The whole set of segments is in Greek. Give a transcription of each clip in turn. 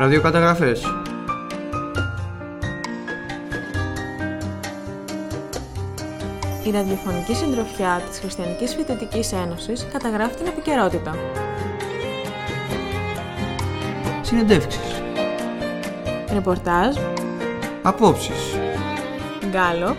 Ραδιοκαταγραφές. Η ραδιοφωνική συντροφιά της Χριστιανικής Φοιτητικής Ένωσης καταγράφει την επικαιρότητα. Συνεντεύξεις. Ρεπορτάζ, Απόψεις. Γκάλοπ,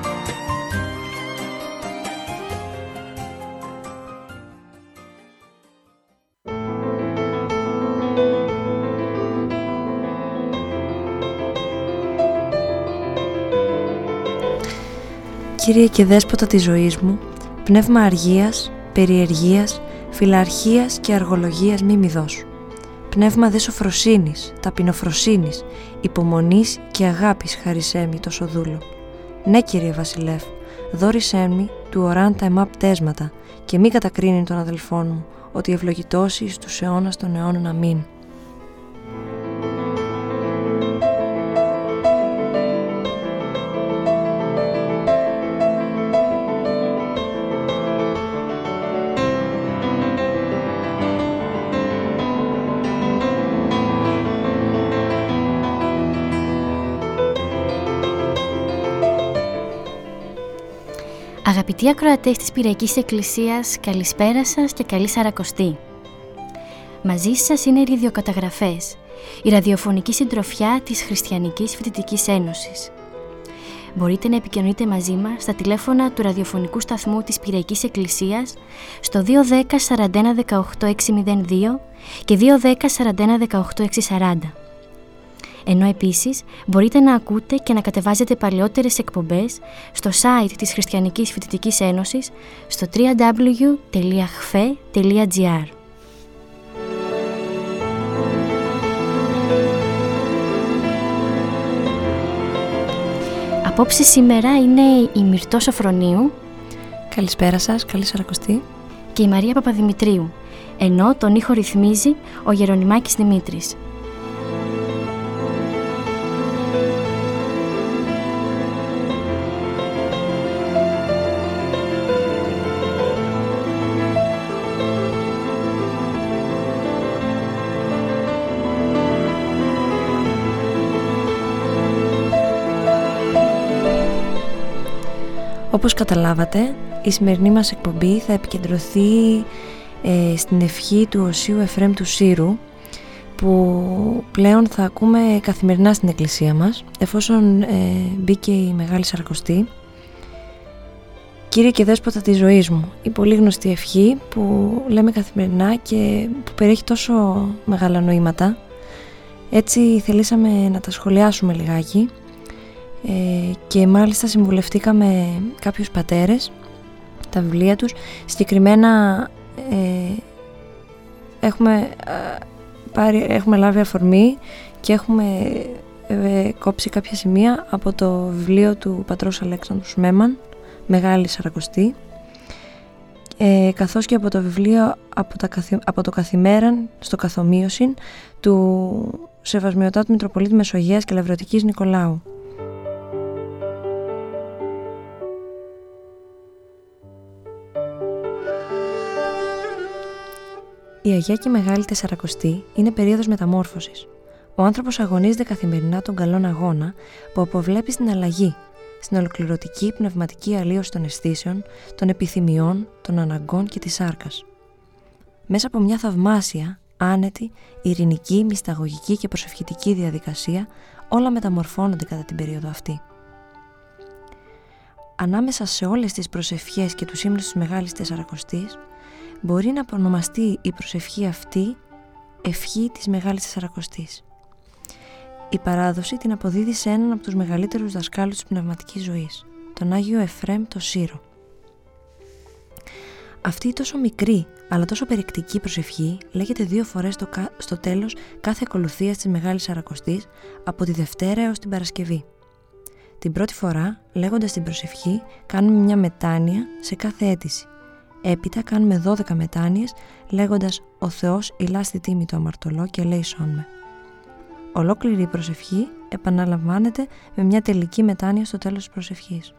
Κύριε και δέσποτα της ζωής μου, πνεύμα αργίας, περιεργίας, φιλαρχίας και αργολογίας μη μη δώσου. Πνεύμα δε σοφροσύνης, ταπεινοφροσύνης, υπομονής και αγάπης χαρισέ μη τόσο δούλο. Ναι κύριε Βασιλεύ, δόρισέ μη του οράν τα εμά πτέσματα και μη κατακρίνει τον αδελφόν μου, ότι ευλογητώσει εις τους αιώνας των αιώνων αμήν. Αγαπητοί ακροατές της Πυριακής Εκκλησίας, καλησπέρα σας και καλή Σαρακοστή. Μαζί σας είναι οι ραδιοκαταγραφές, η ραδιοφωνική συντροφιά της Χριστιανικής Φοιτητικής Ένωσης. Μπορείτε να επικοινωνείτε μαζί μας στα τηλέφωνα του ραδιοφωνικού σταθμού της Πυριακής Εκκλησίας στο 210 41 18 602 και 210 41 18 640 ενώ επίσης μπορείτε να ακούτε και να κατεβάζετε παλαιότερες εκπομπές στο site της Χριστιανικής Φοιτητικής Ένωσης στο www.hfe.gr. Απόψε σήμερα είναι η Μυρτώ Σοφρονίου Καλησπέρα σας, καλή Σαρακοστή. και η Μαρία Παπαδημητρίου, ενώ τον ήχο ρυθμίζει ο Γερονιμάκης Δημήτρης. Όπως καταλάβατε, η σημερινή μας εκπομπή θα επικεντρωθεί ε, στην ευχή του Οσίου Εφρέμ του Σύρου που πλέον θα ακούμε καθημερινά στην εκκλησία μας εφόσον ε, μπήκε η Μεγάλη Σαρακοστή Κύριε και δέσποτα της ζωής μου, η πολύ γνωστή ευχή που λέμε καθημερινά και που περιέχει τόσο μεγάλα νοήματα. Έτσι θελήσαμε να τα σχολιάσουμε λιγάκι ε, και μάλιστα συμβουλευτήκαμε κάποιους πατέρες τα βιβλία τους συγκεκριμένα ε, έχουμε, ε, πάρει, έχουμε λάβει αφορμή και έχουμε ε, κόψει κάποια σημεία από το βιβλίο του πατρός Αλέξανδρου Σμέμαν Μεγάλη Σαρακοστή ε, καθώς και από το βιβλίο από, τα, καθη- από το καθημέραν στο καθομοίωσιν του Σεβασμιωτάτου Μητροπολίτη Μεσογείας και Λευρωτικής Νικολάου. Η Αγία και Μεγάλη Τεσσαρακοστή είναι περίοδος μεταμόρφωσης. Ο άνθρωπος αγωνίζεται καθημερινά τον καλόν αγώνα που αποβλέπει στην αλλαγή, στην ολοκληρωτική πνευματική αλλίωση των αισθήσεων, των επιθυμιών, των αναγκών και της σάρκας. Μέσα από μια θαυμάσια, άνετη, ειρηνική, μυσταγωγική και προσευχητική διαδικασία όλα μεταμορφώνονται κατά την περίοδο αυτή. Ανάμεσα σε όλες τις προσευχές και τους ύμνους της Μεγάλης Τεσσαρακοστής μπορεί να προνομαστεί η προσευχή αυτή ευχή της Μεγάλης Τεσσαρακοστής. Η παράδοση την αποδίδει σε έναν από τους μεγαλύτερους δασκάλους της πνευματικής ζωής, τον Άγιο Εφρέμ το Σύρο. Αυτή η τόσο μικρή αλλά τόσο περιεκτική προσευχή λέγεται δύο φορές στο, κα- στο τέλος κάθε ακολουθίας της Μεγάλης Σαρακοστής από τη Δευτέρα έως την Παρασκευή. Την πρώτη φορά, λέγοντας την προσευχή, κάνουμε μια μετάνοια σε κάθε αίτηση. Έπειτα κάνουμε 12 μετάνοιες λέγοντας «Ο Θεός ηλά στη τίμη το αμαρτωλό και λέει με». Ολόκληρη η προσευχή επαναλαμβάνεται με μια τελική μετάνοια στο τέλος της προσευχής.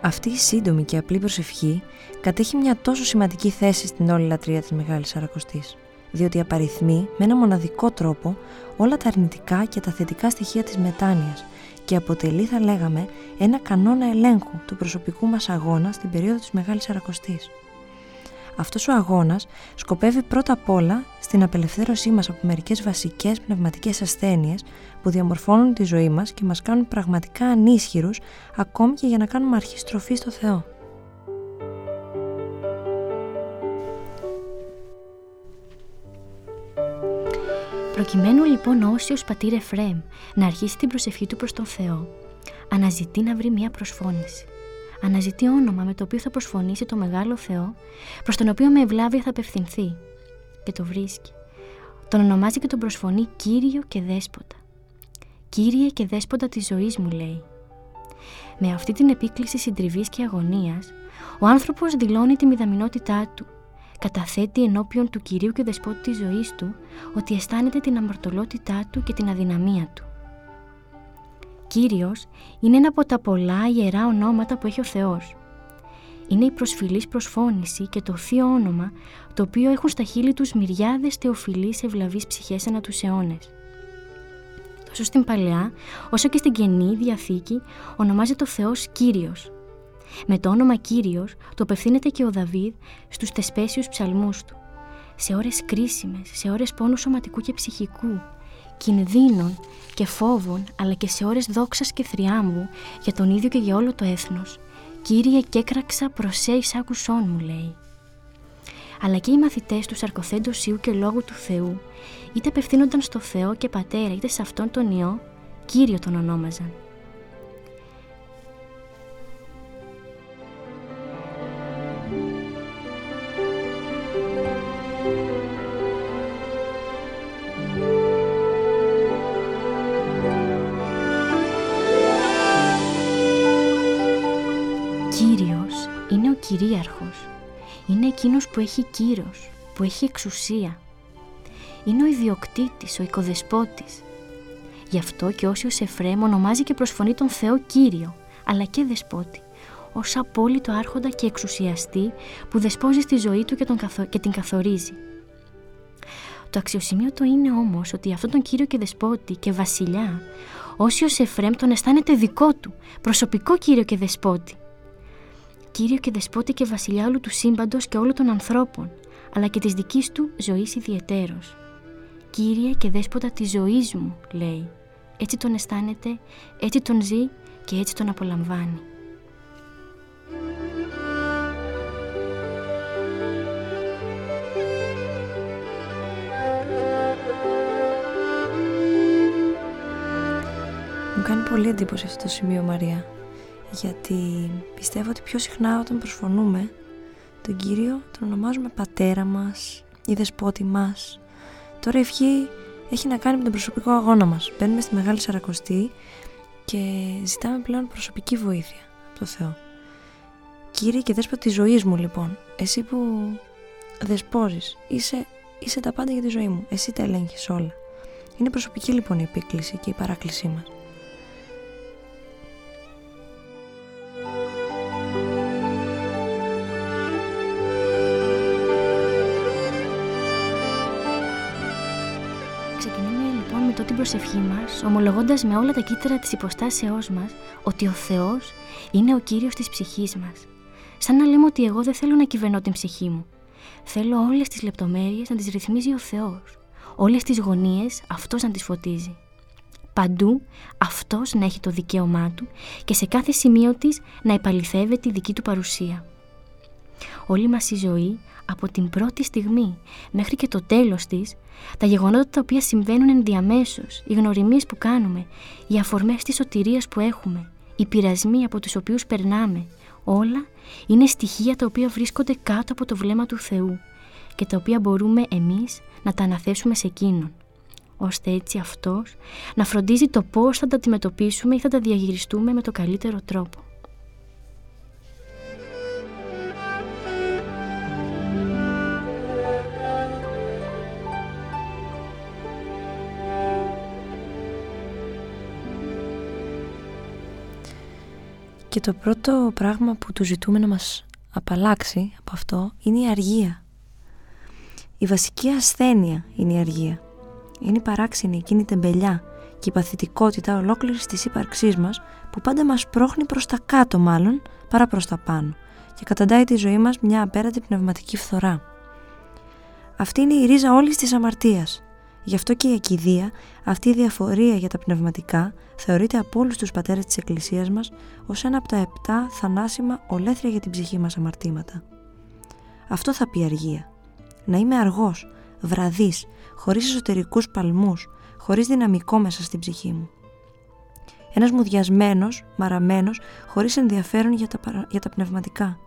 Αυτή η σύντομη και απλή προσευχή κατέχει μια τόσο σημαντική θέση στην όλη λατρεία της Μεγάλης Σαρακοστής, διότι απαριθμεί με ένα μοναδικό τρόπο όλα τα αρνητικά και τα θετικά στοιχεία της μετάνοιας και αποτελεί, θα λέγαμε, ένα κανόνα ελέγχου του προσωπικού μας αγώνα στην περίοδο της Μεγάλης Σαρακοστής. Αυτός ο αγώνας σκοπεύει πρώτα απ' όλα στην απελευθέρωσή μας από μερικές βασικές πνευματικές ασθένειες που διαμορφώνουν τη ζωή μας και μας κάνουν πραγματικά ανίσχυρους ακόμη και για να κάνουμε αρχή στροφής στο Θεό. Προκειμένου λοιπόν ο Όσιος πατήρ Εφραίμ να αρχίσει την προσευχή του προς τον Θεό, αναζητεί να βρει μια προσφώνηση. Αναζητεί όνομα με το οποίο θα προσφωνήσει το μεγάλο Θεό, προς τον οποίο με ευλάβεια θα απευθυνθεί. Και το βρίσκει. Τον ονομάζει και τον προσφωνεί Κύριο και Δέσποτα. Κύριε και Δέσποτα της ζωής μου λέει. Με αυτή την επίκληση συντριβής και αγωνίας, ο άνθρωπος δηλώνει τη μηδαμινότητά του, καταθέτει ενώπιον του Κυρίου και Δεσπότη της ζωής του ότι αισθάνεται την αμαρτωλότητά του και την αδυναμία του. Κύριος είναι ένα από τα πολλά ιερά ονόματα που έχει ο Θεός. Είναι η προσφυλής προσφώνηση και το θείο όνομα το οποίο έχουν στα χείλη τους μυριάδες θεοφιλείς ευλαβείς ψυχές ανά τους αιώνες. Τόσο στην Παλαιά όσο και στην Καινή Διαθήκη ονομάζεται ο Θεός Κύριος. Με το όνομα Κύριος το απευθύνεται και ο Δαβίδ στους τεσπέσιους ψαλμούς του. Σε ώρες κρίσιμες, σε ώρες πόνου σωματικού και ψυχικού, κινδύνων και φόβων, αλλά και σε ώρες δόξας και θριάμβου για τον ίδιο και για όλο το έθνος. «Κύριε, κέκραξα προσέ άκουσόν μου», λέει. Αλλά και οι μαθητές του σαρκοθέντος Ιού και Λόγου του Θεού, είτε απευθύνονταν στο Θεό και Πατέρα, είτε σε Αυτόν τον Υιό, Κύριο τον ονόμαζαν. Κυρίαρχος. Είναι εκείνος που έχει κύρος, που έχει εξουσία. Είναι ο ιδιοκτήτης, ο οικοδεσπότης. Γι' αυτό και όσιος Εφραίμ ονομάζει και προσφωνεί τον Θεό Κύριο, αλλά και δεσπότη, ως απόλυτο άρχοντα και εξουσιαστή που δεσπόζει στη ζωή του και, τον και την καθορίζει. Το αξιοσημείωτο είναι όμως ότι αυτόν τον Κύριο και Δεσπότη και Βασιλιά, όσιος Εφραίμ τον αισθάνεται δικό του, προσωπικό Κύριο και Δεσπότη, Κύριο και Δεσπότη και Βασιλιά όλου του σύμπαντος και όλων των ανθρώπων, αλλά και της δικής του ζωής ιδιαιτέρως. Κύριε και Δέσποτα της ζωής μου, λέει. Έτσι τον αισθάνεται, έτσι τον ζει και έτσι τον απολαμβάνει. Μου κάνει πολύ εντύπωση αυτό το σημείο Μαρία γιατί πιστεύω ότι πιο συχνά όταν προσφωνούμε τον Κύριο τον ονομάζουμε πατέρα μας ή δεσπότη μας. Τώρα η ευχή έχει να κάνει με τον προσωπικό αγώνα μας. Μπαίνουμε στη Μεγάλη Σαρακοστή και ζητάμε πλέον προσωπική βοήθεια από το Θεό. Κύριε και δέσποτη της ζωής μου λοιπόν, εσύ που δεσπόζεις, είσαι, είσαι τα πάντα για τη ζωή μου, εσύ τα ελέγχεις όλα. Είναι προσωπική λοιπόν η επίκληση και η παράκλησή μας. Προσευχή μας, ομολογώντας με όλα τα κύτταρα της υποστάσεώς μας ότι ο Θεός είναι ο Κύριος της ψυχής μας. Σαν να λέμε ότι εγώ δεν θέλω να κυβερνώ την ψυχή μου. Θέλω όλες τις λεπτομέρειες να τις ρυθμίζει ο Θεός. Όλες τις γωνίες Αυτός να τις φωτίζει. Παντού Αυτός να έχει το δικαίωμά Του και σε κάθε σημείο της να επαληθεύεται τη δική Του παρουσία. Όλη μας η ζωή από την πρώτη στιγμή μέχρι και το τέλος της, τα γεγονότα τα οποία συμβαίνουν ενδιαμέσως, οι γνωριμίες που κάνουμε, οι αφορμές της σωτηρίας που έχουμε, οι πειρασμοί από τους οποίους περνάμε, Όλα είναι στοιχεία τα οποία βρίσκονται κάτω από το βλέμμα του Θεού και τα οποία μπορούμε εμείς να τα αναθέσουμε σε Εκείνον, ώστε έτσι Αυτός να φροντίζει το πώς θα τα αντιμετωπίσουμε ή θα τα διαχειριστούμε με το καλύτερο τρόπο. Και το πρώτο πράγμα που του ζητούμε να μας απαλλάξει από αυτό είναι η αργία. Η βασική ασθένεια είναι η αργία. Είναι η παράξενη εκείνη η τεμπελιά και η παθητικότητα ολόκληρης της ύπαρξής μας που πάντα μας πρόχνει προς τα κάτω, μάλλον παρά προς τα πάνω, και καταντάει τη ζωή μας μια απέραντη πνευματική φθορά. Αυτή είναι η ρίζα όλης της αμαρτίας. Γι' αυτό και η ακιδεία, αυτή η διαφορία για τα πνευματικά, θεωρείται από όλους τους πατέρες της Εκκλησίας μας ως ένα από τα επτά θανάσιμα ολέθρια για την ψυχή μας αμαρτήματα. Αυτό θα πει αργία. Να είμαι αργός, βραδύς, χωρίς εσωτερικούς παλμούς, χωρίς δυναμικό μέσα στην ψυχή μου. Ένας μουδιασμένος, μαραμένος, χωρίς ενδιαφέρον για τα, για τα πνευματικά.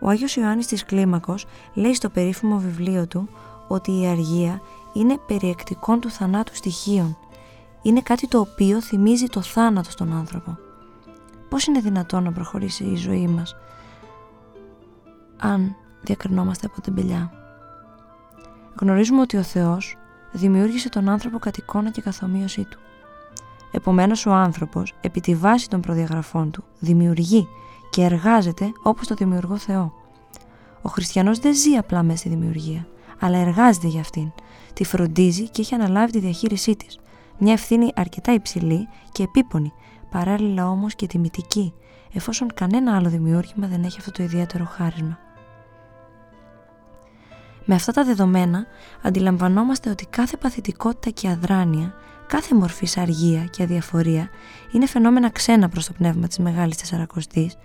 Ο Άγιος Ιωάννης της Κλίμακος λέει στο περίφημο βιβλίο του ότι η αργία είναι περιεκτικών του θανάτου στοιχείων. Είναι κάτι το οποίο θυμίζει το θάνατο στον άνθρωπο. Πώς είναι δυνατόν να προχωρήσει η ζωή μας αν διακρινόμαστε από την πηλιά; Γνωρίζουμε ότι ο Θεός δημιούργησε τον άνθρωπο κατ' εικόνα και καθομοίωσή του. Επομένως ο άνθρωπος, επί τη βάση των προδιαγραφών του, δημιουργεί και εργάζεται όπως το δημιουργό Θεό. Ο χριστιανός δεν ζει απλά μέσα στη δημιουργία, αλλά εργάζεται για αυτήν, τη φροντίζει και έχει αναλάβει τη διαχείρισή της. Μια ευθύνη αρκετά υψηλή και επίπονη, παράλληλα όμως και τιμητική, εφόσον κανένα άλλο δημιούργημα δεν έχει αυτό το ιδιαίτερο χάρισμα. Με αυτά τα δεδομένα αντιλαμβανόμαστε ότι κάθε παθητικότητα και αδράνεια, κάθε μορφή αργία και αδιαφορία είναι φαινόμενα ξένα προς το πνεύμα της Μεγάλης Τεσσαρακοστής,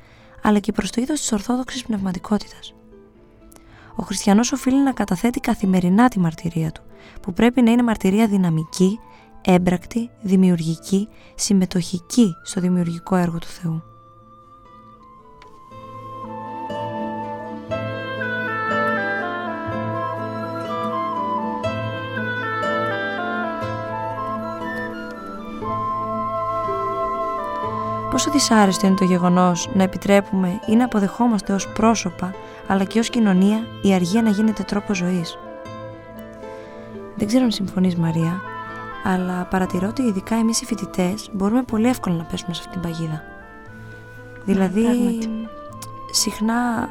αλλά και προς το είδος της ορθόδοξης πνευματικότητας. Ο χριστιανός οφείλει να καταθέτει καθημερινά τη μαρτυρία του, που πρέπει να είναι μαρτυρία δυναμική, έμπρακτη, δημιουργική, συμμετοχική στο δημιουργικό έργο του Θεού. Πόσο δυσάρεστο είναι το γεγονός να επιτρέπουμε ή να αποδεχόμαστε ως πρόσωπα αλλά και ως κοινωνία η αργία να γίνεται τρόπο ζωής. Δεν ξέρω αν συμφωνείς Μαρία, αλλά παρατηρώ ότι ειδικά εμείς οι φοιτητές μπορούμε πολύ εύκολα να πέσουμε σε αυτήν την παγίδα. Δηλαδή, συχνά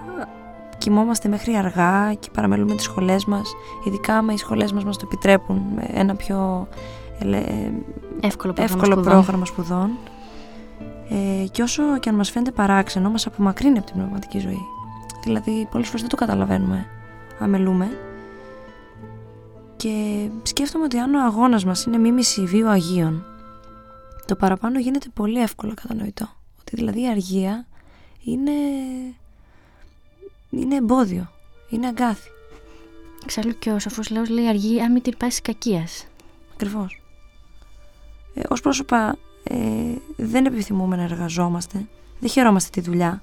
κοιμόμαστε μέχρι αργά και παραμελούμε τις σχολές μας, ειδικά με οι σχολές μας μας το επιτρέπουν με ένα πιο εύκολο πρόγραμμα εύκολο σπουδών. πρόγραμμα σπουδών. Ε, και όσο και αν μας φαίνεται παράξενο, μας απομακρύνει από την πνευματική ζωή. Δηλαδή, πολλές φορές δεν το καταλαβαίνουμε. Αμελούμε. Και σκέφτομαι ότι αν ο αγώνας μας είναι μίμηση βίου Αγίων, το παραπάνω γίνεται πολύ εύκολο κατανοητό. Ότι δηλαδή η αργία είναι, είναι εμπόδιο, είναι αγκάθι. Εξάλλου και ο σοφός λαός λέει αργή αν μην την πάσει κακίας. Ακριβώς. Ε, ως πρόσωπα ε, δεν επιθυμούμε να εργαζόμαστε, δεν χαιρόμαστε τη δουλειά,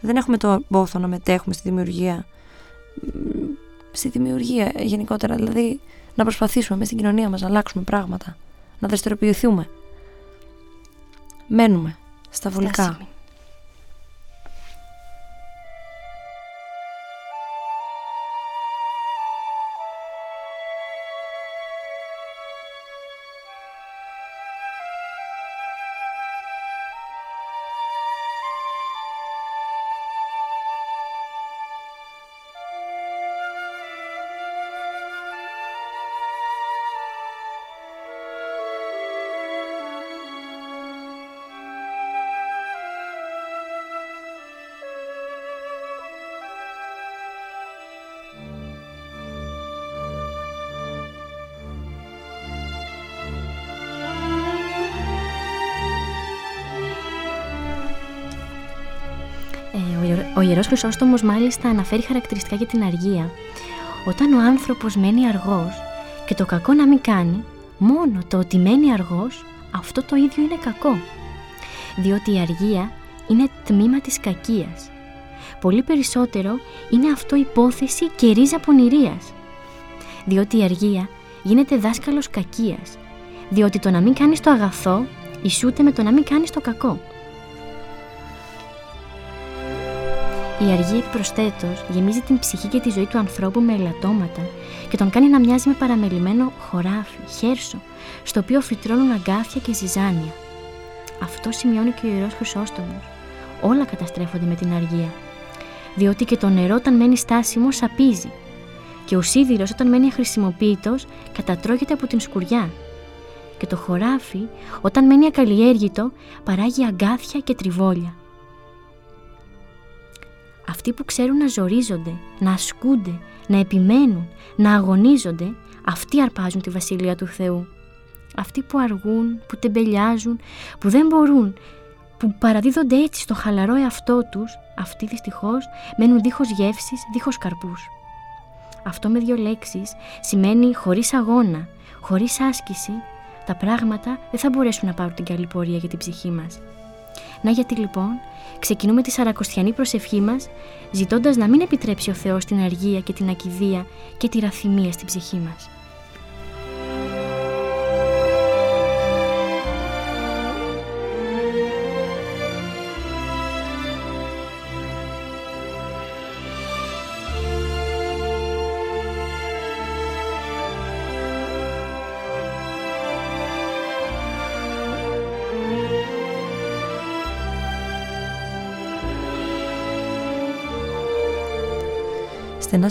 δεν έχουμε το πόθο να μετέχουμε στη δημιουργία, στη δημιουργία γενικότερα, δηλαδή να προσπαθήσουμε μέσα στην κοινωνία μας να αλλάξουμε πράγματα, να δραστηριοποιηθούμε. Μένουμε στα βολικά. Ιερός Χρυσόστομος μάλιστα αναφέρει χαρακτηριστικά για την αργία. Όταν ο άνθρωπος μένει αργός και το κακό να μην κάνει, μόνο το ότι μένει αργός, αυτό το ίδιο είναι κακό. Διότι η αργία είναι τμήμα της κακίας. Πολύ περισσότερο είναι αυτό υπόθεση και ρίζα πονηρίας. Διότι η αργία γίνεται δάσκαλος κακίας. Διότι το να μην κάνεις το αγαθό ισούται με το να μην κάνεις το κακό. Η αργία επιπροσθέτω γεμίζει την ψυχή και τη ζωή του ανθρώπου με ελαττώματα και τον κάνει να μοιάζει με παραμελημένο χωράφι, χέρσο, στο οποίο φυτρώνουν αγκάθια και ζυζάνια. Αυτό σημειώνει και ο ιερός Χρυσόστομος. Όλα καταστρέφονται με την αργία. Διότι και το νερό όταν μένει στάσιμο σαπίζει. Και ο σίδηρος όταν μένει αχρησιμοποιητό κατατρώγεται από την σκουριά. Και το χωράφι όταν μένει ακαλλιέργητο παράγει αγκάθια και τριβόλια. Αυτοί που ξέρουν να ζορίζονται, να ασκούνται, να επιμένουν, να αγωνίζονται, αυτοί αρπάζουν τη Βασιλεία του Θεού. Αυτοί που αργούν, που τεμπελιάζουν, που δεν μπορούν, που παραδίδονται έτσι στο χαλαρό εαυτό τους, αυτοί δυστυχώς μένουν δίχως γεύσεις, δίχως καρπούς. Αυτό με δύο λέξεις σημαίνει χωρίς αγώνα, χωρίς άσκηση, τα πράγματα δεν θα μπορέσουν να πάρουν την καλή πορεία για την ψυχή μας. Να γιατί λοιπόν ξεκινούμε τη σαρακοστιανή προσευχή μας ζητώντας να μην επιτρέψει ο Θεός την αργία και την ακιδεία και τη ραθυμία στην ψυχή μας.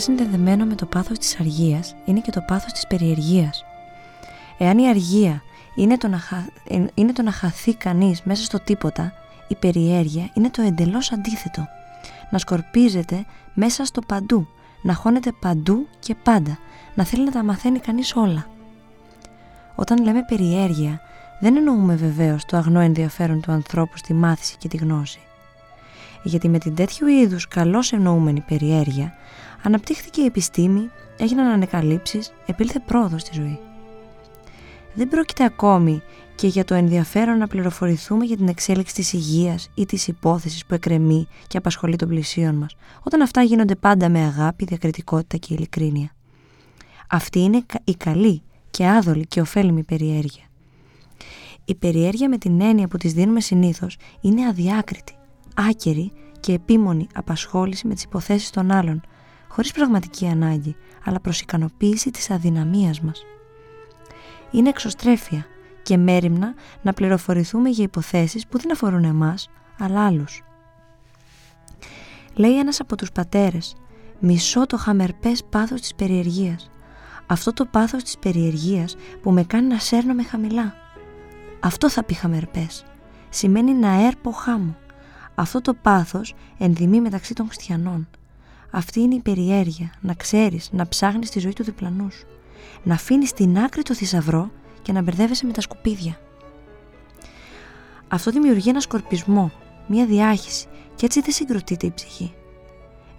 Στενά συνδεδεμένο με το πάθος της αργίας είναι και το πάθος της περιεργίας. Εάν η αργία είναι το, να ε, είναι το να χαθεί κανείς μέσα στο τίποτα, η περιέργεια είναι το εντελώς αντίθετο. Να σκορπίζεται μέσα στο παντού, να χώνεται παντού και πάντα, να θέλει να τα μαθαίνει κανείς όλα. Όταν λέμε περιέργεια, δεν εννοούμε βεβαίως το αγνό ενδιαφέρον του ανθρώπου στη μάθηση και τη γνώση. Γιατί με την τέτοιου είδους καλώς εννοούμενη περιέργεια Αναπτύχθηκε η επιστήμη, έγιναν ανεκαλύψεις, επήλθε πρόοδος στη ζωή. Δεν πρόκειται ακόμη και για το ενδιαφέρον να πληροφορηθούμε για την εξέλιξη της υγείας ή της υπόθεσης που εκρεμεί και απασχολεί των πλησίων μας, όταν αυτά γίνονται πάντα με αγάπη, διακριτικότητα και ειλικρίνεια. Αυτή είναι η καλή και άδολη και ωφέλιμη περιέργεια. Η περιέργεια με την έννοια που της δίνουμε συνήθως είναι αδιάκριτη, άκερη και επίμονη απασχόληση με τις υποθέσεις των άλλων, χωρίς πραγματική ανάγκη, αλλά προς ικανοποίηση της αδυναμίας μας. Είναι εξωστρέφεια και μέρημνα να πληροφορηθούμε για υποθέσεις που δεν αφορούν εμάς, αλλά άλλους. Λέει ένας από τους πατέρες, μισό το χαμερπές πάθος της περιεργίας. Αυτό το πάθος της περιεργίας που με κάνει να σέρνομαι χαμηλά. Αυτό θα πει χαμερπές. Σημαίνει να έρπω χάμω. Αυτό το πάθος ενδυμεί μεταξύ των χριστιανών. Αυτή είναι η περιέργεια, να ξέρεις, να ψάχνεις τη ζωή του διπλανού σου. Να αφήνεις στην άκρη το θησαυρό και να μπερδεύεσαι με τα σκουπίδια. Αυτό δημιουργεί ένα σκορπισμό, μια διάχυση και έτσι δεν συγκροτείται η ψυχή.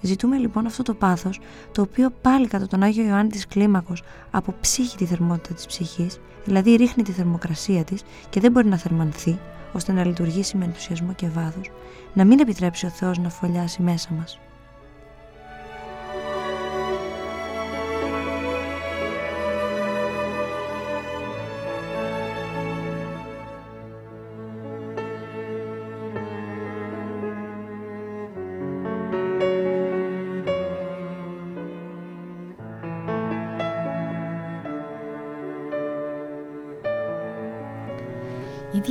Ζητούμε λοιπόν αυτό το πάθος, το οποίο πάλι κατά τον Άγιο Ιωάννη της Κλίμακος αποψύχει τη θερμότητα της ψυχής, δηλαδή ρίχνει τη θερμοκρασία της και δεν μπορεί να θερμανθεί, ώστε να λειτουργήσει με ενθουσιασμό και βάθος, να μην επιτρέψει ο Θεός να φωλιάσει μέσα μας.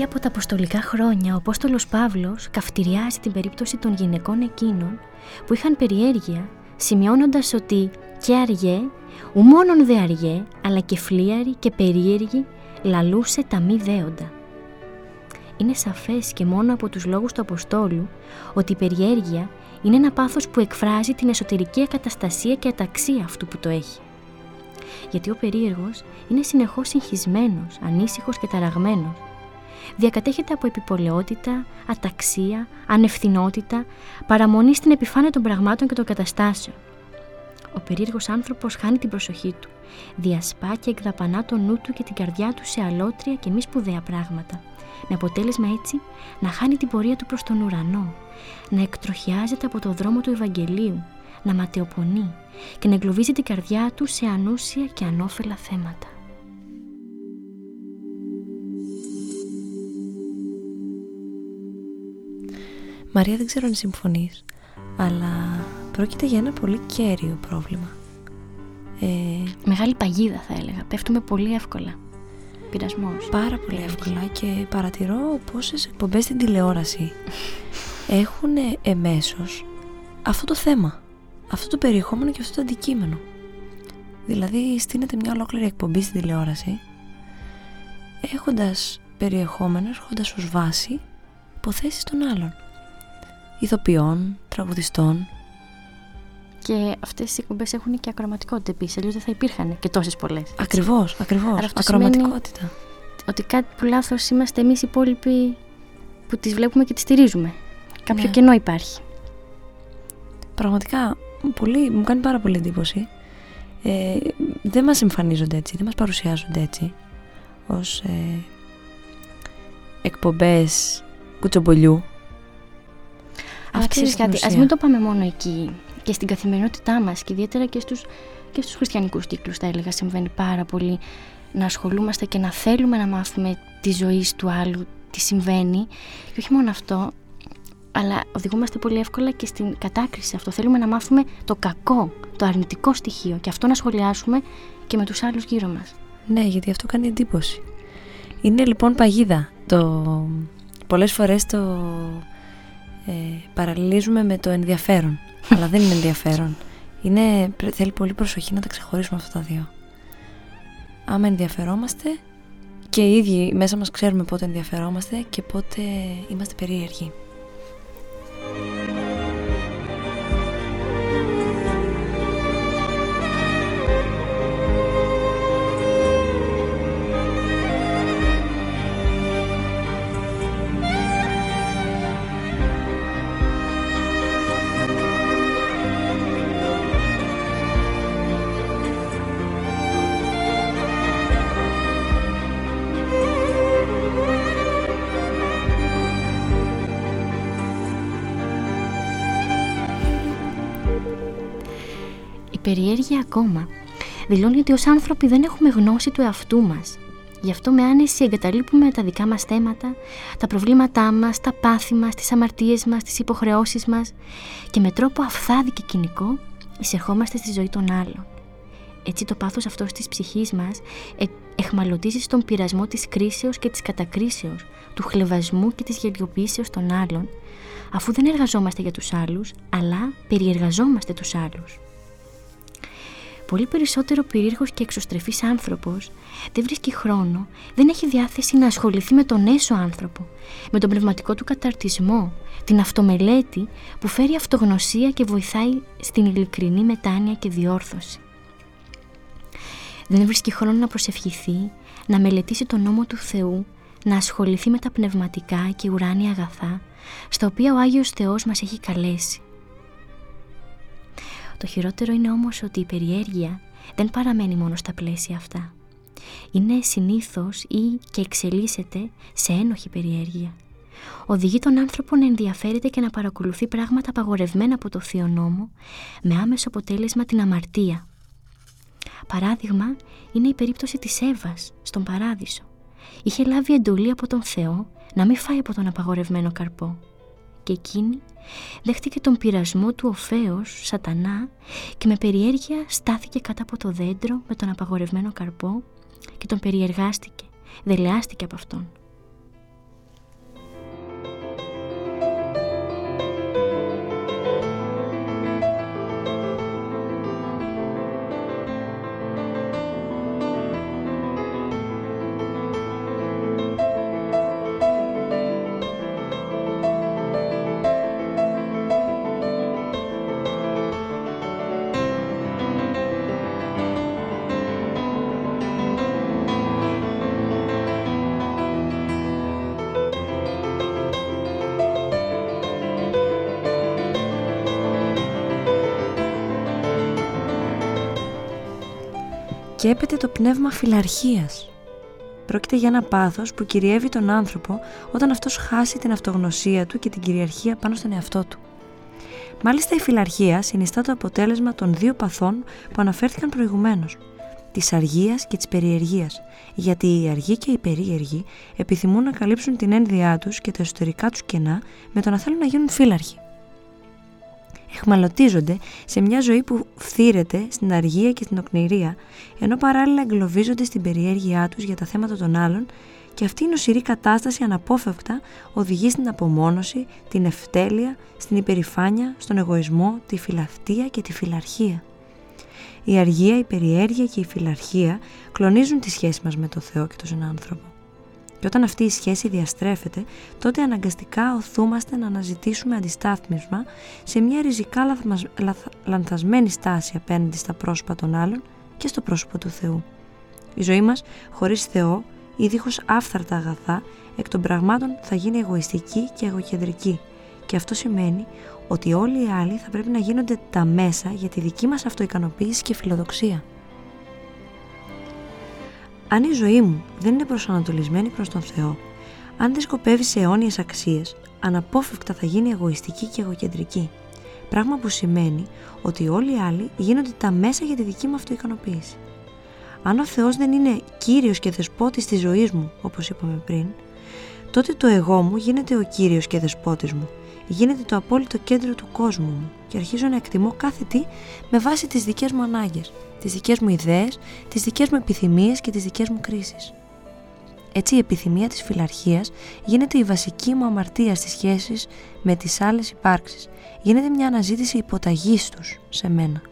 Από τα αποστολικά χρόνια ο Απόστολος Παύλος καυτηριάζει την περίπτωση των γυναικών εκείνων που είχαν περιέργεια σημειώνοντας ότι και αργέ, ου μόνον δε αργέ, αλλά και φλίαρη και περίεργη λαλούσε τα μη δέοντα. Είναι σαφές και μόνο από τους λόγους του Αποστόλου ότι η περιέργεια είναι ένα πάθος που εκφράζει την εσωτερική ακαταστασία και αταξία αυτού που το έχει. Γιατί ο περίεργος είναι συνεχώς συγχυσμένος, ανήσυχος και ταραγμένος διακατέχεται από επιπολαιότητα, αταξία, ανευθυνότητα, παραμονή στην επιφάνεια των πραγμάτων και των καταστάσεων. Ο περίεργος άνθρωπος χάνει την προσοχή του. Διασπά και εκδαπανά το νου του και την καρδιά του σε αλότρια και μη σπουδαία πράγματα. Με αποτέλεσμα έτσι να χάνει την πορεία του προς τον ουρανό, να εκτροχιάζεται από το δρόμο του Ευαγγελίου, να ματαιοπονεί και να εγκλωβίζει την καρδιά του σε ανούσια και ανώφελα θέματα. Μαρία δεν ξέρω αν συμφωνείς, αλλά πρόκειται για ένα πολύ κέριο πρόβλημα. Ε, Μεγάλη παγίδα θα έλεγα, πέφτουμε πολύ εύκολα. Πειρασμός. Πάρα πολύ εύκολα και παρατηρώ πόσες εκπομπές στην τηλεόραση έχουν εμέσως αυτό το θέμα, αυτό το περιεχόμενο και αυτό το αντικείμενο. Δηλαδή στείνεται μια ολόκληρη εκπομπή στην τηλεόραση έχοντας περιεχόμενος, έχοντας ως βάση υποθέσεις των άλλων ηθοποιών, τραγουδιστών. Και αυτές οι εκπομπές έχουν και ακροματικότητα επίσης, αλλιώς δεν θα υπήρχαν και τόσες πολλές. Ακριβώς, ακριβώς, ακροματικότητα. Ότι κάτι που λάθος είμαστε εμείς οι υπόλοιποι που τις βλέπουμε και τις στηρίζουμε. Κάποιο ναι. κενό υπάρχει. Πραγματικά, πολύ, μου κάνει πάρα πολύ εντύπωση. Ε, δεν μας εμφανίζονται έτσι, δεν μας παρουσιάζονται έτσι ως ε, εκπομπές κουτσομπολιού αλλά ξέρεις κάτι, ας μην το πάμε μόνο εκεί. Και στην καθημερινότητά μας και ιδιαίτερα και στους και στους χριστιανικούς κύκλους θα έλεγα συμβαίνει πάρα πολύ να ασχολούμαστε και να θέλουμε να μάθουμε τη ζωή του άλλου, τι συμβαίνει. Και όχι μόνο αυτό αλλά οδηγούμαστε πολύ εύκολα και στην κατάκριση αυτό. Θέλουμε να μάθουμε το κακό, το αρνητικό στοιχείο και αυτό να σχολιάσουμε και με τους άλλους γύρω μας. Ναι, γιατί αυτό κάνει εντύπωση. Είναι λοιπόν παγίδα το... Πολλές φορές το ε, παραλληλίζουμε με το ενδιαφέρον. αλλά δεν είναι ενδιαφέρον. Είναι, θέλει πολύ προσοχή να τα ξεχωρίσουμε αυτά τα δύο. Άμα ενδιαφερόμαστε και οι ίδιοι μέσα μας ξέρουμε πότε ενδιαφερόμαστε και πότε είμαστε περίεργοι. Ακόμα δηλώνει ότι ως άνθρωποι δεν έχουμε γνώση του εαυτού μας. Γι' αυτό με άνεση εγκαταλείπουμε τα δικά μας θέματα, τα προβλήματά μας, τα πάθη μας, τις αμαρτίες μας, τις υποχρεώσεις μας και με τρόπο αφθάδη και κοινικό εισερχόμαστε στη ζωή των άλλων. Έτσι το πάθος αυτός της ψυχής μας ε, εχμαλωτίζει στον πειρασμό της κρίσεως και της κατακρίσεως, του χλεβασμού και της γελιοποίησεως των άλλων, αφού δεν εργαζόμαστε για τους άλλους, αλλά περιεργαζόμαστε τους άλλους πολύ περισσότερο περίεργος και εξωστρεφής άνθρωπος δεν βρίσκει χρόνο, δεν έχει διάθεση να ασχοληθεί με τον έσω άνθρωπο, με τον πνευματικό του καταρτισμό, την αυτομελέτη που φέρει αυτογνωσία και βοηθάει στην ειλικρινή μετάνοια και διόρθωση. Δεν βρίσκει χρόνο να προσευχηθεί, να μελετήσει τον νόμο του Θεού, να ασχοληθεί με τα πνευματικά και ουράνια αγαθά, στα οποία ο Άγιος Θεός μας έχει καλέσει. Το χειρότερο είναι όμως ότι η περιέργεια δεν παραμένει μόνο στα πλαίσια αυτά. Είναι συνήθως ή και εξελίσσεται σε ένοχη περιέργεια. Οδηγεί τον άνθρωπο να ενδιαφέρεται και να παρακολουθεί πράγματα απαγορευμένα από το Θείο Νόμο με άμεσο αποτέλεσμα την αμαρτία. Παράδειγμα είναι η περίπτωση της Εύας στον Παράδεισο. Είχε λάβει εντολή από τον Θεό να μην φάει από τον απαγορευμένο καρπό και εκείνη δέχτηκε τον πειρασμό του Οφέως, σατανά και με περιέργεια στάθηκε κάτω από το δέντρο με τον απαγορευμένο καρπό και τον περιεργάστηκε, δελεάστηκε από αυτόν. Σκέπεται το πνεύμα φιλαρχίας. Πρόκειται για ένα πάθος που κυριεύει τον άνθρωπο όταν αυτός χάσει την αυτογνωσία του και την κυριαρχία πάνω στον εαυτό του. Μάλιστα η φιλαρχία συνιστά το αποτέλεσμα των δύο παθών που αναφέρθηκαν προηγουμένως, της αργίας και της περιεργίας, γιατί οι αργοί και οι περίεργοι επιθυμούν να καλύψουν την ένδυά τους και τα εσωτερικά τους κενά με το να θέλουν να γίνουν φύλαρχοι. Εχμαλωτίζονται σε μια ζωή που φθήρεται στην αργία και στην οκνηρία, ενώ παράλληλα εγκλωβίζονται στην περιέργειά τους για τα θέματα των άλλων και αυτή η νοσηρή κατάσταση αναπόφευκτα οδηγεί στην απομόνωση, την ευτέλεια, στην υπερηφάνεια, στον εγωισμό, τη φιλαυτία και τη φιλαρχία. Η αργία, η περιέργεια και η φιλαρχία κλονίζουν τη σχέση μας με το Θεό και τον συνάνθρωπο. Και όταν αυτή η σχέση διαστρέφεται, τότε αναγκαστικά οθούμαστε να αναζητήσουμε αντιστάθμισμα σε μια ριζικά λανθασμένη στάση απέναντι στα πρόσωπα των άλλων και στο πρόσωπο του Θεού. Η ζωή μας χωρίς Θεό ή δίχως άφθαρτα αγαθά εκ των πραγμάτων θα γίνει εγωιστική και εγωκεντρική και αυτό σημαίνει ότι όλοι οι άλλοι θα πρέπει να γίνονται τα μέσα για τη δική μας αυτοικανοποίηση και φιλοδοξία. Αν η ζωή μου δεν είναι προσανατολισμένη προς τον Θεό, αν δεν σκοπεύει σε αιώνιες αξίες, αναπόφευκτα θα γίνει εγωιστική και εγωκεντρική. Πράγμα που σημαίνει ότι όλοι οι άλλοι γίνονται τα μέσα για τη δική μου αυτοικανοποίηση. Αν ο Θεός δεν είναι κύριος και δεσπότης της ζωής μου, όπως είπαμε πριν, τότε το εγώ μου γίνεται ο κύριος και δεσπότης μου γίνεται το απόλυτο κέντρο του κόσμου μου και αρχίζω να εκτιμώ κάθε τι με βάση τις δικές μου ανάγκες, τις δικές μου ιδέες, τις δικές μου επιθυμίες και τις δικές μου κρίσεις. Έτσι η επιθυμία της φιλαρχίας γίνεται η βασική μου αμαρτία στις σχέσεις με τις άλλες υπάρξεις. Γίνεται μια αναζήτηση υποταγής τους σε μένα.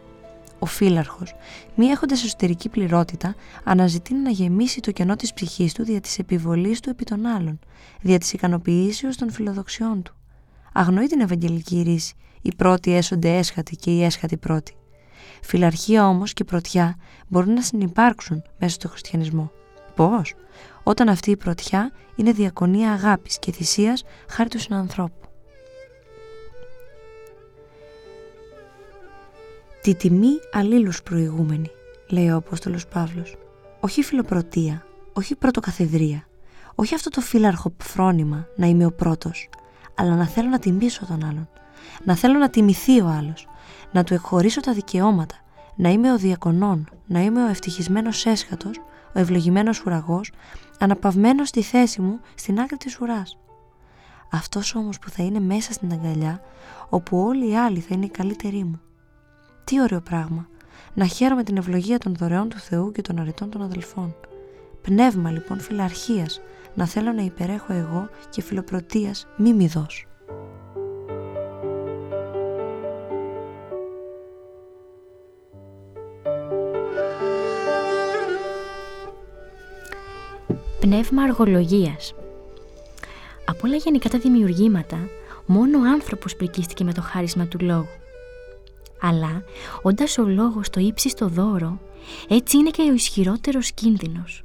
Ο φύλαρχος, μη έχοντας εσωτερική πληρότητα, αναζητεί να γεμίσει το κενό της ψυχής του δια της επιβολής του επί των άλλων, δια της ικανοποιήσεως των φιλοδοξιών του αγνοεί την Ευαγγελική ρίση. Οι πρώτοι έσονται έσχατοι και οι έσχατοι πρώτοι. Φιλαρχία όμως και πρωτιά μπορούν να συνεπάρξουν μέσα στο χριστιανισμό. Πώς; Όταν αυτή η πρωτιά είναι διακονία αγάπης και θυσίας χάρη του συνανθρώπου. «Τη τιμή αλλήλους προηγούμενη», λέει ο Απόστολος Παύλος. Όχι φιλοπρωτεία, όχι πρωτοκαθεδρία, όχι αυτό το φύλαρχο φρόνημα να είμαι ο πρώτος, αλλά να θέλω να τιμήσω τον άλλον. Να θέλω να τιμηθεί ο άλλος, να του εκχωρήσω τα δικαιώματα, να είμαι ο διακονών, να είμαι ο ευτυχισμένος έσχατος, ο ευλογημένος ουραγός, αναπαυμένος στη θέση μου στην άκρη της ουράς. Αυτός όμως που θα είναι μέσα στην αγκαλιά, όπου όλοι οι άλλοι θα είναι οι καλύτεροι μου. Τι ωραίο πράγμα, να χαίρομαι την ευλογία των δωρεών του Θεού και των αρετών των αδελφών. Πνεύμα λοιπόν φιλαρχίας, να θέλω να υπερέχω εγώ και φιλοπρωτείας μη μηδός. Πνεύμα αργολογίας Από όλα γενικά τα δημιουργήματα, μόνο ο άνθρωπος πρικίστηκε με το χάρισμα του λόγου. Αλλά, όντας ο λόγος το ύψιστο δώρο, έτσι είναι και ο ισχυρότερος κίνδυνος.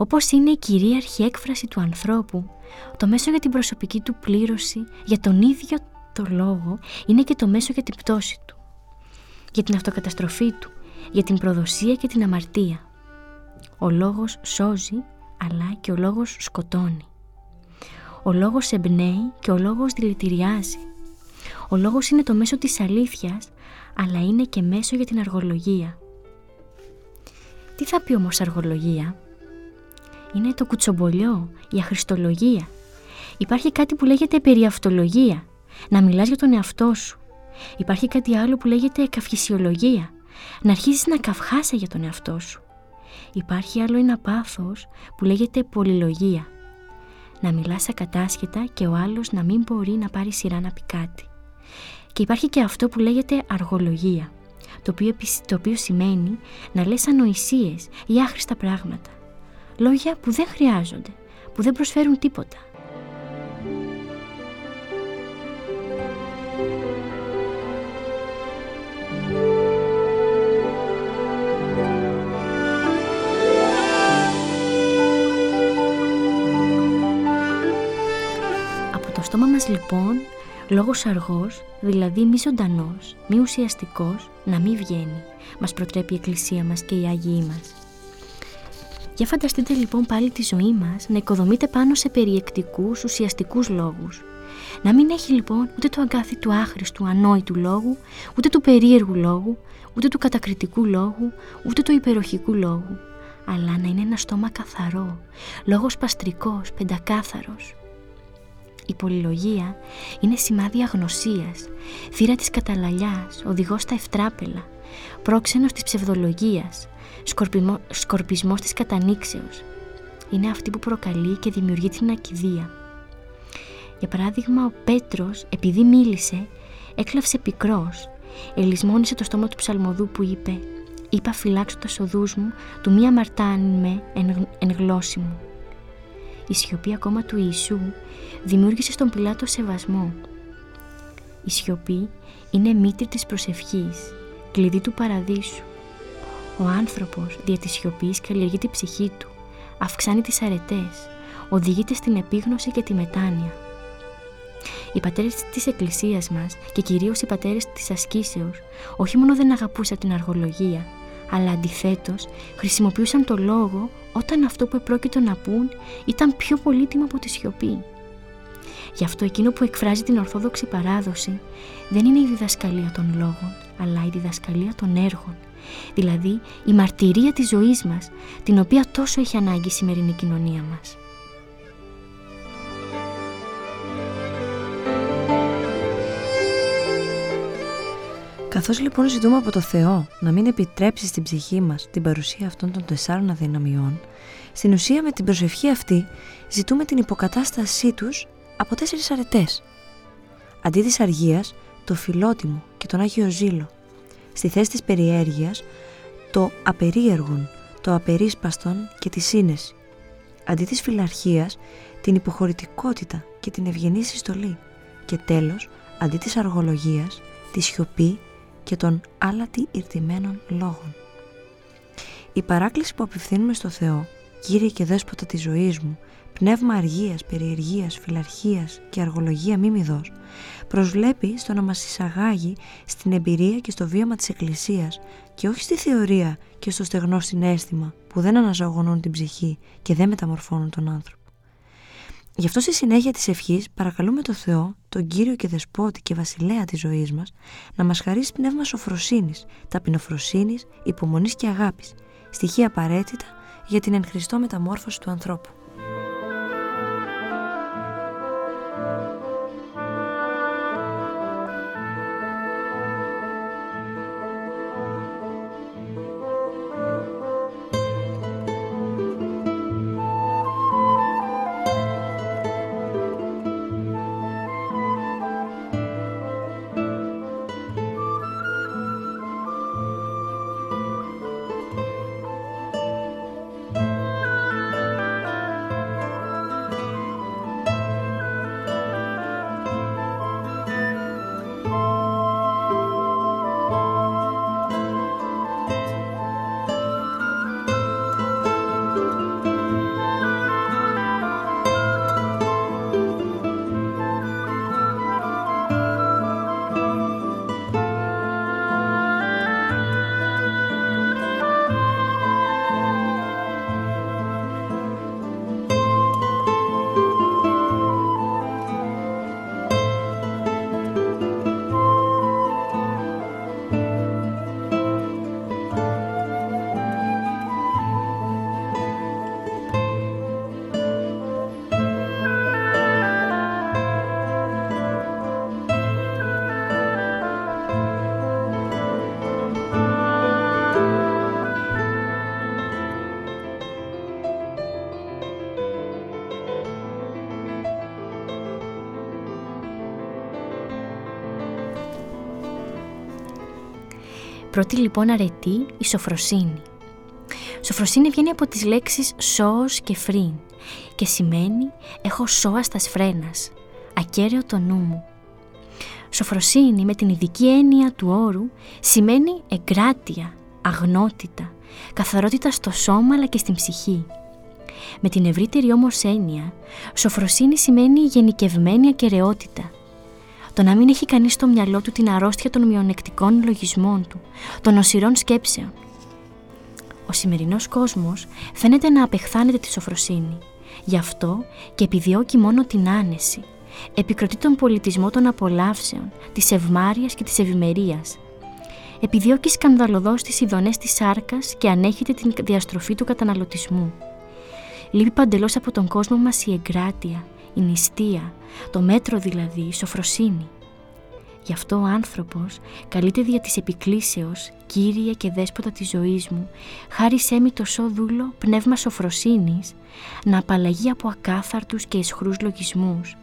Όπως είναι η κυρίαρχη έκφραση του ανθρώπου, το μέσο για την προσωπική του πλήρωση, για τον ίδιο το λόγο, είναι και το μέσο για την πτώση του, για την αυτοκαταστροφή του, για την προδοσία και την αμαρτία. Ο λόγος σώζει, αλλά και ο λόγος σκοτώνει. Ο λόγος εμπνέει και ο λόγος δηλητηριάζει. Ο λόγος είναι το μέσο της αλήθειας, αλλά είναι και μέσο για την αργολογία. Τι θα πει όμως αργολογία; Είναι το κουτσομπολιό, η αχρηστολογία. Υπάρχει κάτι που λέγεται περιαυτολογία, να μιλάς για τον εαυτό σου. Υπάρχει κάτι άλλο που λέγεται καυχησιολογία, να αρχίσεις να καυχάσαι για τον εαυτό σου. Υπάρχει άλλο ένα πάθος που λέγεται πολυλογία, να μιλάς ακατάσχετα και ο άλλος να μην μπορεί να πάρει σειρά να πει κάτι. Και υπάρχει και αυτό που λέγεται αργολογία, το οποίο, το οποίο σημαίνει να λες ανοησίες ή άχρηστα πράγματα λόγια που δεν χρειάζονται, που δεν προσφέρουν τίποτα. Από το στόμα μας λοιπόν Λόγος αργός, δηλαδή μη ζωντανός, μη ουσιαστικός, να μη βγαίνει, μας προτρέπει η Εκκλησία μας και οι Άγιοι μας. Για φανταστείτε λοιπόν πάλι τη ζωή μας να οικοδομείται πάνω σε περιεκτικούς, ουσιαστικούς λόγους. Να μην έχει λοιπόν ούτε το αγκάθι του άχρηστου, ανόητου λόγου, ούτε του περίεργου λόγου, ούτε του κατακριτικού λόγου, ούτε του υπεροχικού λόγου, αλλά να είναι ένα στόμα καθαρό, λόγος παστρικός, πεντακάθαρος. Η πολυλογία είναι σημάδι αγνωσίας, θύρα της καταλαλιάς, οδηγός στα ευτράπελα, πρόξενος της ψευδολογίας, σκορπισμό, σκορπισμός της κατανήξεως. Είναι αυτή που προκαλεί και δημιουργεί την ακιδεία. Για παράδειγμα, ο Πέτρος, επειδή μίλησε, έκλαυσε πικρός, ελισμόνισε το στόμα του ψαλμοδού που είπε «Είπα φυλάξω τα οδούς μου, του μία αμαρτάνει με εν, εν γλώσση μου». Η σιωπή ακόμα του Ιησού δημιούργησε στον Πιλάτο σεβασμό. Η σιωπή είναι μήτρη της προσευχής, κλειδί του παραδείσου. Ο άνθρωπος δια της σιωπής καλλιεργεί τη ψυχή του, αυξάνει τις αρετές, οδηγείται στην επίγνωση και τη μετάνοια. Οι πατέρες της Εκκλησίας μας και κυρίως οι πατέρες της ασκήσεως όχι μόνο δεν αγαπούσαν την αργολογία, αλλά αντιθέτως χρησιμοποιούσαν το λόγο όταν αυτό που επρόκειτο να πούν ήταν πιο πολύτιμο από τη σιωπή. Γι' αυτό εκείνο που εκφράζει την ορθόδοξη παράδοση δεν είναι η διδασκαλία των λόγων, αλλά η διδασκαλία των έργων, δηλαδή η μαρτυρία της ζωής μας, την οποία τόσο έχει ανάγκη η σημερινή κοινωνία μας. Καθώς λοιπόν ζητούμε από το Θεό να μην επιτρέψει στην ψυχή μας την παρουσία αυτών των τεσσάρων αδυναμιών, στην ουσία με την προσευχή αυτή ζητούμε την υποκατάστασή τους από τέσσερις αρετές. Αντί της αργίας, το φιλότιμο και τον Άγιο Ζήλο. Στη θέση της περιέργειας, το απερίεργον, το απερίσπαστον και τη σύνεση. Αντί της φιλαρχίας, την υποχωρητικότητα και την ευγενή συστολή. Και τέλος, αντί της αργολογίας, τη σιωπή και των άλατη ηρτημένων λόγων. Η παράκληση που απευθύνουμε στο Θεό, Κύριε και Δέσποτα της ζωής μου, πνεύμα αργίας, περιεργίας, φιλαρχίας και αργολογία μίμηδος, προσβλέπει στο να μας εισαγάγει στην εμπειρία και στο βίωμα της Εκκλησίας και όχι στη θεωρία και στο στεγνό συνέστημα που δεν αναζωογονούν την ψυχή και δεν μεταμορφώνουν τον άνθρωπο. Γι' αυτό στη συνέχεια της ευχής παρακαλούμε το Θεό, τον Κύριο και Δεσπότη και Βασιλέα της ζωής μας, να μας χαρίσει πνεύμα σοφροσύνης, ταπεινοφροσύνης, υπομονής και αγάπης, στοιχεία απαραίτητα για την εν Χριστώ μεταμόρφωση του ανθρώπου. Πρώτη λοιπόν αρετή, η σοφροσύνη. Σοφροσύνη βγαίνει από τις λέξεις σώος και φρίν και σημαίνει έχω σώα στα σφρένας, ακέραιο το νου μου. Σοφροσύνη με την ειδική έννοια του όρου σημαίνει εγκράτεια, αγνότητα, καθαρότητα στο σώμα αλλά και στην ψυχή. Με την ευρύτερη όμως έννοια, σοφροσύνη σημαίνει γενικευμένη ακαιρεότητα. Το να μην έχει κανείς στο μυαλό του την αρρώστια των μειονεκτικών λογισμών του, των οσυρών σκέψεων. Ο σημερινός κόσμος φαίνεται να απεχθάνεται τη σοφροσύνη. Γι' αυτό και επιδιώκει μόνο την άνεση. Επικροτεί τον πολιτισμό των απολαύσεων, της ευμάρειας και της ευημερίας. Επιδιώκει σκανδαλωδώς τις ειδονές της σάρκας και ανέχεται την διαστροφή του καταναλωτισμού. Λείπει παντελώς από τον κόσμο μας η εγκράτεια, η νηστεία, το μέτρο δηλαδή, η σοφροσύνη. Γι' αυτό ο άνθρωπος καλείται δια της επικλήσεως, Κύριε και Δέσποτα της ζωής μου, χάρισέ μη το σώδουλο πνεύμα σοφροσύνης, να απαλλαγεί από ακάθαρτους και εσχρούς λογισμούς,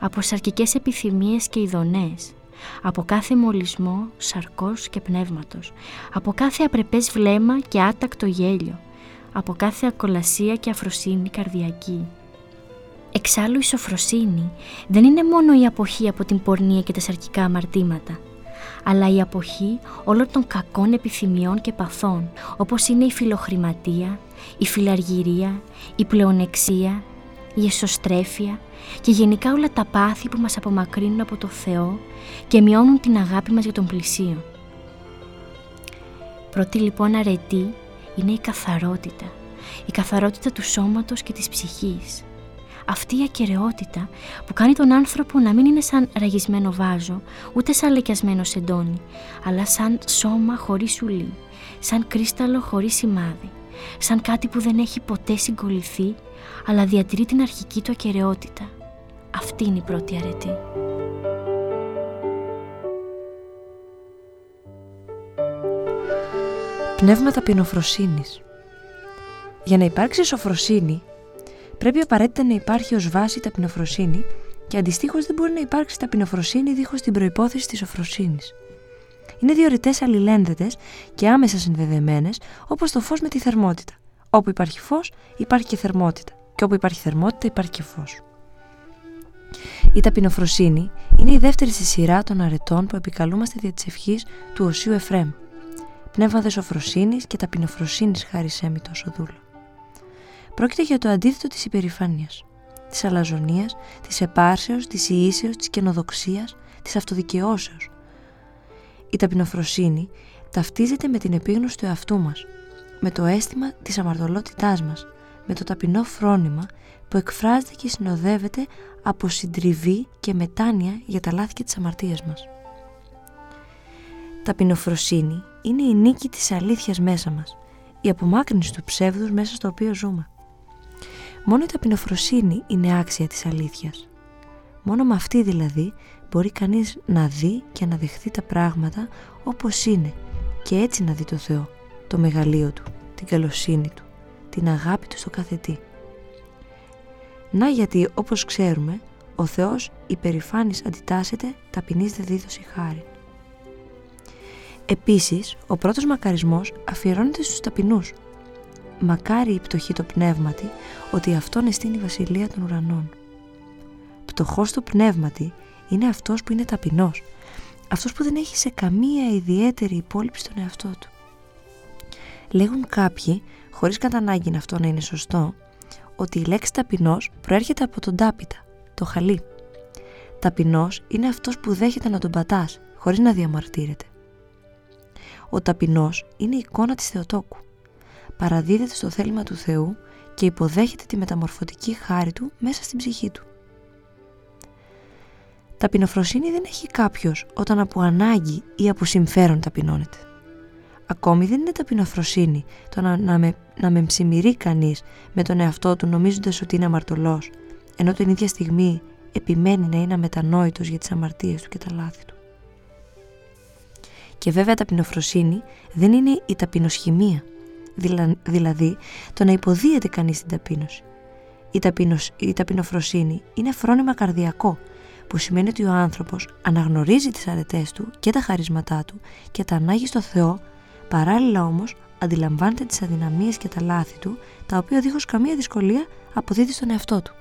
από σαρκικές επιθυμίες και ειδονές, από κάθε μολυσμό σαρκός και πνεύματος, από κάθε απρεπές βλέμμα και άτακτο γέλιο, από κάθε ακολασία και αφροσύνη καρδιακή. Εξάλλου η σοφροσύνη δεν είναι μόνο η αποχή από την πορνεία και τα σαρκικά αμαρτήματα, αλλά η αποχή όλων των κακών επιθυμιών και παθών, όπως είναι η φιλοχρηματία, η φιλαργυρία, η πλεονεξία, η εσωστρέφεια και γενικά όλα τα πάθη που μας απομακρύνουν από το Θεό και μειώνουν την αγάπη μας για τον πλησίο. Πρώτη λοιπόν αρετή είναι η καθαρότητα, η καθαρότητα του σώματος και της ψυχής. Αυτή η ακαιρεότητα που κάνει τον άνθρωπο να μην είναι σαν ραγισμένο βάζο, ούτε σαν λεκιασμένο σεντόνι, αλλά σαν σώμα χωρίς ουλή, σαν κρίσταλο χωρίς σημάδι, σαν κάτι που δεν έχει ποτέ συγκοληθεί, αλλά διατηρεί την αρχική του ακαιρεότητα. Αυτή είναι η πρώτη αρετή. Πνεύμα ταπεινοφροσύνης Για να υπάρξει σοφροσύνη, πρέπει απαραίτητα να υπάρχει ως βάση ταπεινοφροσύνη και αντιστοίχως δεν μπορεί να υπάρξει ταπεινοφροσύνη δίχως την προϋπόθεση της σοφροσύνης. Είναι δύο ρητές αλληλένδετες και άμεσα συνδεδεμένες όπως το φως με τη θερμότητα. Όπου υπάρχει φως υπάρχει και θερμότητα και όπου υπάρχει θερμότητα υπάρχει και φως. Η ταπεινοφροσύνη είναι η δεύτερη στη σειρά των αρετών που επικαλούμαστε δια της ευχής του Οσίου Εφρέμ. Πνεύμα δεσοφροσύνης και ταπεινοφροσύνης χάρισέ μη τόσο δούλο. Πρόκειται για το αντίθετο της υπερηφάνειας, της αλαζονίας, της επάρσεως, της ιήσεως, της καινοδοξίας, της αυτοδικαιώσεως. Η ταπεινοφροσύνη ταυτίζεται με την επίγνωση του εαυτού μας, με το αίσθημα της αμαρτωλότητάς μας, με το ταπεινό φρόνημα που εκφράζεται και συνοδεύεται από συντριβή και μετάνοια για τα λάθη και τις αμαρτίες μας. Ταπεινοφροσύνη είναι η νίκη της αλήθειας μέσα μας, η απομάκρυνση του ψεύδους μέσα στο οποίο ζούμε. Μόνο η ταπεινοφροσύνη είναι άξια της αλήθειας. Μόνο με αυτή δηλαδή μπορεί κανείς να δει και να δεχθεί τα πράγματα όπως είναι και έτσι να δει το Θεό, το μεγαλείο Του, την καλοσύνη Του, την αγάπη Του στο κάθε τι. Να γιατί όπως ξέρουμε ο Θεός υπερηφάνης αντιτάσσεται ταπεινής δε δίδωση χάρη. Επίσης, ο πρώτος μακαρισμός αφιερώνεται στους ταπεινούς. Μακάρι η πτωχή το πνεύματι, ότι αυτόν εστίν η βασιλεία των ουρανών. Πτωχός το πνεύματι είναι αυτός που είναι ταπεινός, αυτός που δεν έχει σε καμία ιδιαίτερη υπόλοιψη στον εαυτό του. Λέγουν κάποιοι, χωρίς κατά ανάγκη αυτό να είναι σωστό, ότι η λέξη ταπεινός προέρχεται από τον τάπιτα, το χαλί. Ταπεινός είναι αυτός που δέχεται να τον πατάς, χωρίς να διαμαρτύρεται. Ο ταπεινός είναι η εικόνα της Θεοτόκου. Παραδίδεται στο θέλημα του Θεού και υποδέχεται τη μεταμορφωτική χάρη του μέσα στην ψυχή του. Ταπεινοφροσύνη δεν έχει κάποιος όταν από ανάγκη ή από συμφέρον ταπεινώνεται. Ακόμη δεν είναι ταπεινοφροσύνη το να, να, με, να με ψημυρεί κανείς με τον εαυτό του νομίζοντας ότι είναι αμαρτωλός, ενώ την ίδια στιγμή επιμένει να είναι αμετανόητος για τις αμαρτίες του και τα λάθη του. Και βέβαια ταπεινοφροσύνη δεν είναι η ταπεινοσχημία, δηλαδή το να υποδίεται κανείς την ταπείνωση. Η, ταπεινος, η ταπεινοφροσύνη είναι φρόνημα καρδιακό, που σημαίνει ότι ο άνθρωπος αναγνωρίζει τις αρετές του και τα χαρίσματά του και τα ανάγει στο Θεό, παράλληλα όμως αντιλαμβάνεται τις αδυναμίες και τα λάθη του, τα οποία δίχως καμία δυσκολία αποδίδει στον εαυτό του.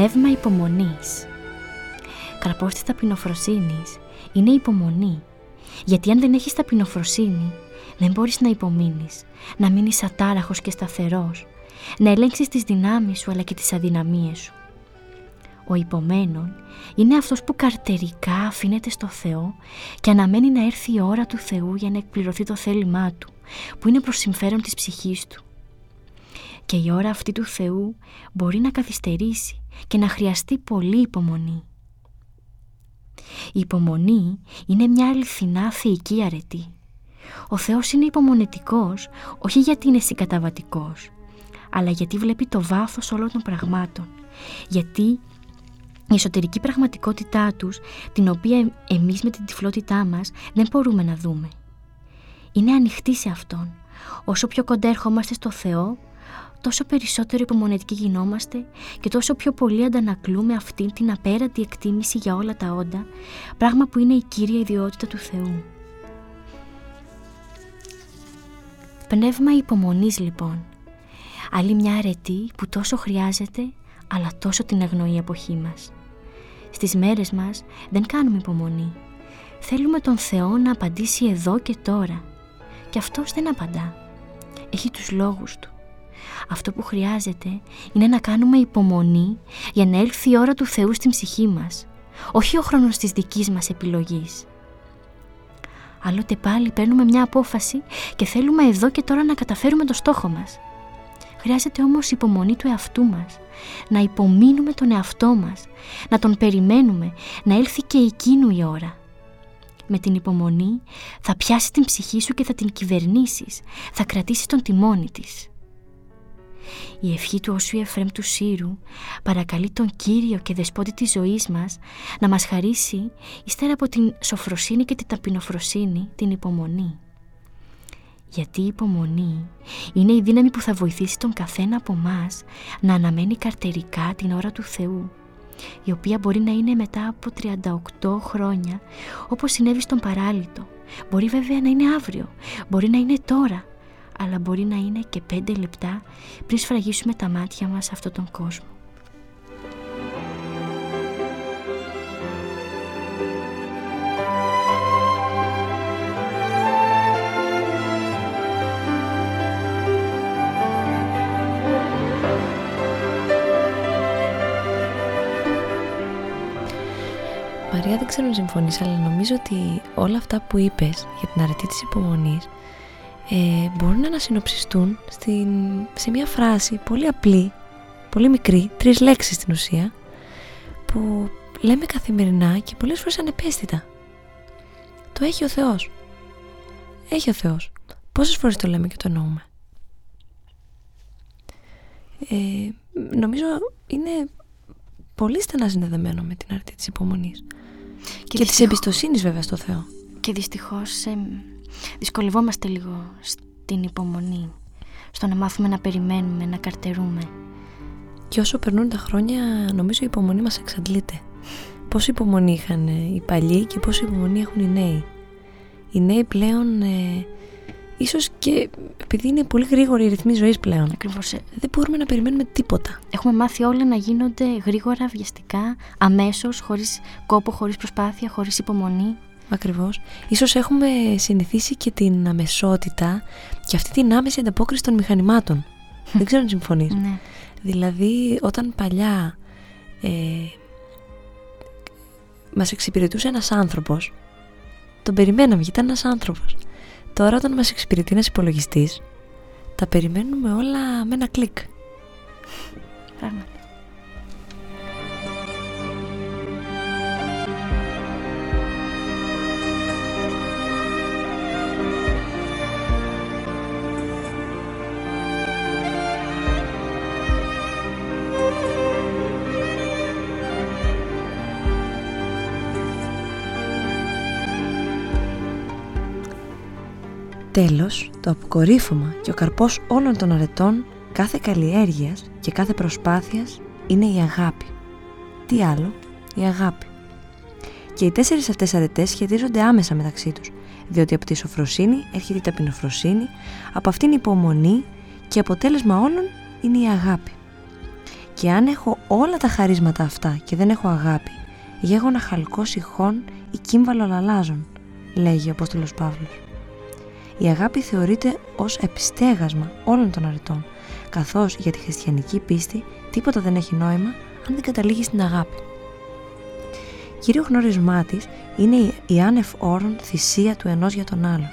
Πνεύμα υπομονής. Καρπός της ταπεινοφροσύνης είναι η υπομονή. Γιατί αν δεν έχεις ταπεινοφροσύνη, δεν μπορείς να υπομείνεις, να μείνεις ατάραχος και σταθερός, να ελέγξεις τις δυνάμεις σου αλλά και τις αδυναμίες σου. Ο υπομένων είναι αυτός που καρτερικά αφήνεται στο Θεό και αναμένει να έρθει η ώρα του Θεού για να εκπληρωθεί το θέλημά Του, που είναι προς συμφέρον της ψυχής Του. Και η ώρα αυτή του Θεού μπορεί να καθυστερήσει και να χρειαστεί πολύ υπομονή. Η υπομονή είναι μια αληθινά θεϊκή αρετή. Ο Θεός είναι υπομονετικός όχι γιατί είναι συγκαταβατικός, αλλά γιατί βλέπει το βάθος όλων των πραγμάτων, γιατί η εσωτερική πραγματικότητά τους, την οποία εμείς με την τυφλότητά μας δεν μπορούμε να δούμε. Είναι ανοιχτή σε Αυτόν. Όσο πιο κοντά ερχόμαστε στο Θεό, τόσο περισσότερο υπομονετικοί γινόμαστε και τόσο πιο πολύ αντανακλούμε αυτή την απέρατη εκτίμηση για όλα τα όντα, πράγμα που είναι η κύρια ιδιότητα του Θεού. Πνεύμα υπομονής λοιπόν. Άλλη μια αρετή που τόσο χρειάζεται, αλλά τόσο την αγνοεί η εποχή μας. Στις μέρες μας δεν κάνουμε υπομονή. Θέλουμε τον Θεό να απαντήσει εδώ και τώρα. Και αυτός δεν απαντά. Έχει τους λόγους του. Αυτό που χρειάζεται είναι να κάνουμε υπομονή για να έλθει η ώρα του Θεού στην ψυχή μας. Όχι ο χρόνος της δικής μας επιλογής. Άλλοτε πάλι παίρνουμε μια απόφαση και θέλουμε εδώ και τώρα να καταφέρουμε το στόχο μας. Χρειάζεται όμως υπομονή του εαυτού μας, να υπομείνουμε τον εαυτό μας, να τον περιμένουμε, να έλθει και εκείνου η ώρα. Με την υπομονή θα πιάσει την ψυχή σου και θα την κυβερνήσεις, θα κρατήσει τον τιμόνι της. Η ευχή του Όσου Εφρέμ του Σύρου παρακαλεί τον Κύριο και Δεσπότη της ζωής μας να μας χαρίσει ύστερα από την σοφροσύνη και την ταπεινοφροσύνη την υπομονή. Γιατί η υπομονή είναι η δύναμη που θα βοηθήσει τον καθένα από εμά να αναμένει καρτερικά την ώρα του Θεού η οποία μπορεί να είναι μετά από 38 χρόνια όπως συνέβη στον παράλυτο. Μπορεί βέβαια να είναι αύριο, μπορεί να είναι τώρα, αλλά μπορεί να είναι και πέντε λεπτά πριν σφραγίσουμε τα μάτια μας σε αυτόν τον κόσμο. Μαρία δεν ξέρω αν συμφωνείς αλλά νομίζω ότι όλα αυτά που είπες για την αρετή της υπομονής ε, μπορούν να συνοψιστούν στην, σε μια φράση πολύ απλή, πολύ μικρή, τρεις λέξεις στην ουσία, που λέμε καθημερινά και πολλές φορές ανεπαίσθητα. Το έχει ο Θεός. Έχει ο Θεός. Πόσες φορές το λέμε και το εννοούμε. Ε, νομίζω είναι πολύ στενά συνδεδεμένο με την αρετή της υπομονής. Και, και της εμπιστοσύνης βέβαια στο Θεό. Και δυστυχώς ε, δυσκολευόμαστε λίγο στην υπομονή, στο να μάθουμε να περιμένουμε, να καρτερούμε. Και όσο περνούν τα χρόνια, νομίζω η υπομονή μας εξαντλείται. Πόση υπομονή είχαν οι παλιοί και πόση υπομονή έχουν οι νέοι. Οι νέοι πλέον, ε, ίσως και επειδή είναι πολύ γρήγοροι οι ρυθμοί ζωής πλέον, Ακριβώς. ε, δεν μπορούμε να περιμένουμε τίποτα. Έχουμε μάθει όλα να γίνονται γρήγορα, βιαστικά, αμέσως, χωρίς κόπο, χωρίς προσπάθεια, χωρίς υπομονή. Ακριβώς. Ίσως έχουμε συνηθίσει και την αμεσότητα και αυτή την άμεση ανταπόκριση των μηχανημάτων. Δεν ξέρω αν συμφωνείς. Ναι. Δηλαδή όταν παλιά ε, μας εξυπηρετούσε ένας άνθρωπος τον περιμέναμε γιατί ήταν ένας άνθρωπος. Τώρα όταν μας εξυπηρετεί ένας υπολογιστής τα περιμένουμε όλα με ένα κλικ. Πράγματι. Τέλος, το αποκορύφωμα και ο καρπός όλων των αρετών κάθε καλλιέργειας και κάθε προσπάθειας είναι η αγάπη. Τι άλλο, η αγάπη. Και οι τέσσερις αυτές αρετές σχετίζονται άμεσα μεταξύ τους, διότι από τη σοφροσύνη έρχεται η ταπεινοφροσύνη, από αυτήν η υπομονή και αποτέλεσμα όλων είναι η αγάπη. Και αν έχω όλα τα χαρίσματα αυτά και δεν έχω αγάπη, γέγω ένα χαλκό σιχών ή κύμβαλο λαλάζων, λέγει ο Απόστολος Παύλος. Η αγάπη θεωρείται ως επιστέγασμα όλων των αρετών, καθώς για τη χριστιανική πίστη τίποτα δεν έχει νόημα αν δεν καταλήγει στην αγάπη. Κύριο γνωρισμά της είναι η άνευ όρων θυσία του ενός για τον άλλον.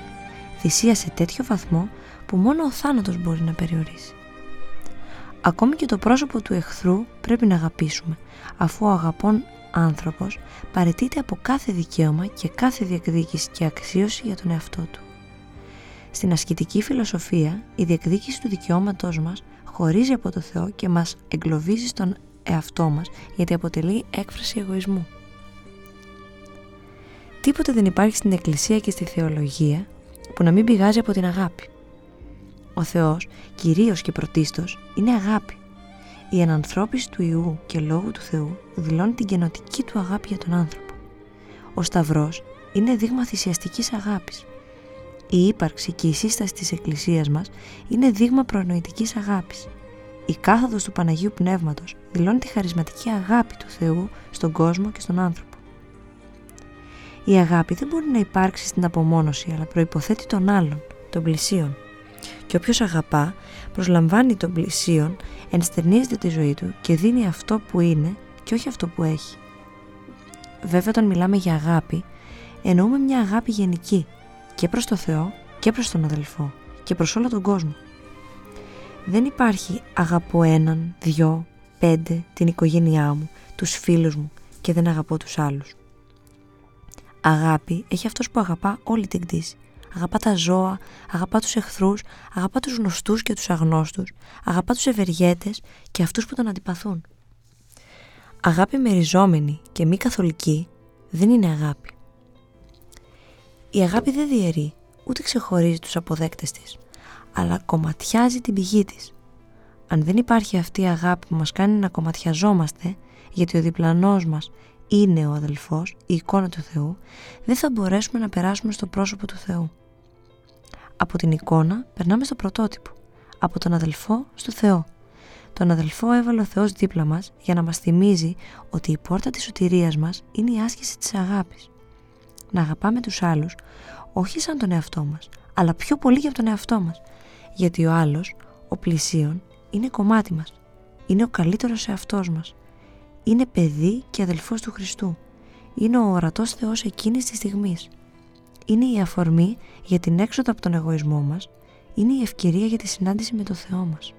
Θυσία σε τέτοιο βαθμό που μόνο ο θάνατος μπορεί να περιορίσει. Ακόμη και το πρόσωπο του εχθρού πρέπει να αγαπήσουμε, αφού ο αγαπών άνθρωπος παρετείται από κάθε δικαίωμα και κάθε διεκδίκηση και αξίωση για τον εαυτό του. Στην ασκητική φιλοσοφία, η διεκδίκηση του δικαιώματός μας χωρίζει από το Θεό και μας εγκλωβίζει στον εαυτό μας γιατί αποτελεί έκφραση εγωισμού. Τίποτε δεν υπάρχει στην Εκκλησία και στη θεολογία που να μην πηγάζει από την αγάπη. Ο Θεός, κυρίως και πρωτίστως, είναι αγάπη. Η ανανθρώπιση του Ιού και Λόγου του Θεού δηλώνει την καινοτική του αγάπη για τον άνθρωπο. Ο Σταυρός είναι δείγμα θυσιαστικής αγάπης. Η ύπαρξη και η σύσταση της Εκκλησίας μας είναι δείγμα προνοητικής αγάπης. Η κάθοδος του Παναγίου Πνεύματος δηλώνει τη χαρισματική αγάπη του Θεού στον κόσμο και στον άνθρωπο. Η αγάπη δεν μπορεί να υπάρξει στην απομόνωση, αλλά προϋποθέτει τον άλλον, τον πλησίον. Και όποιος αγαπά, προσλαμβάνει τον πλησίον, ενστερνίζεται τη ζωή του και δίνει αυτό που είναι και όχι αυτό που έχει. Βέβαια, όταν μιλάμε για αγάπη, εννοούμε μια αγάπη γενική και προς το Θεό και προς τον αδελφό και προς όλο τον κόσμο. Δεν υπάρχει αγαπώ έναν, δυο, πέντε, την οικογένειά μου, τους φίλους μου και δεν αγαπώ τους άλλους. Αγάπη έχει αυτός που αγαπά όλη την κτήση. Αγαπά τα ζώα, αγαπά τους εχθρούς, αγαπά τους γνωστούς και τους αγνώστους, αγαπά τους ευεργέτες και αυτούς που τον αντιπαθούν. Αγάπη μεριζόμενη και μη καθολική δεν είναι αγάπη. Η αγάπη δεν διαιρεί, ούτε ξεχωρίζει τους αποδέκτες της, αλλά κομματιάζει την πηγή της. Αν δεν υπάρχει αυτή η αγάπη που μας κάνει να κομματιαζόμαστε, γιατί ο διπλανός μας είναι ο αδελφός, η εικόνα του Θεού, δεν θα μπορέσουμε να περάσουμε στο πρόσωπο του Θεού. Από την εικόνα περνάμε στο πρωτότυπο, από τον αδελφό στο Θεό. Τον αδελφό έβαλε ο Θεός δίπλα μας για να μας θυμίζει ότι η πόρτα της σωτηρίας μας είναι η άσκηση της αγάπης. Να αγαπάμε τους άλλους, όχι σαν τον εαυτό μας, αλλά πιο πολύ για τον εαυτό μας, γιατί ο άλλος, ο πλησίον, είναι κομμάτι μας, είναι ο καλύτερος εαυτός μας, είναι παιδί και αδελφός του Χριστού. Είναι ο ορατός Θεός εκείνης της στιγμής. Είναι η αφορμή για την έξοδο από τον εγωισμό μας. Είναι η ευκαιρία για τη συνάντηση με το Θεό μας.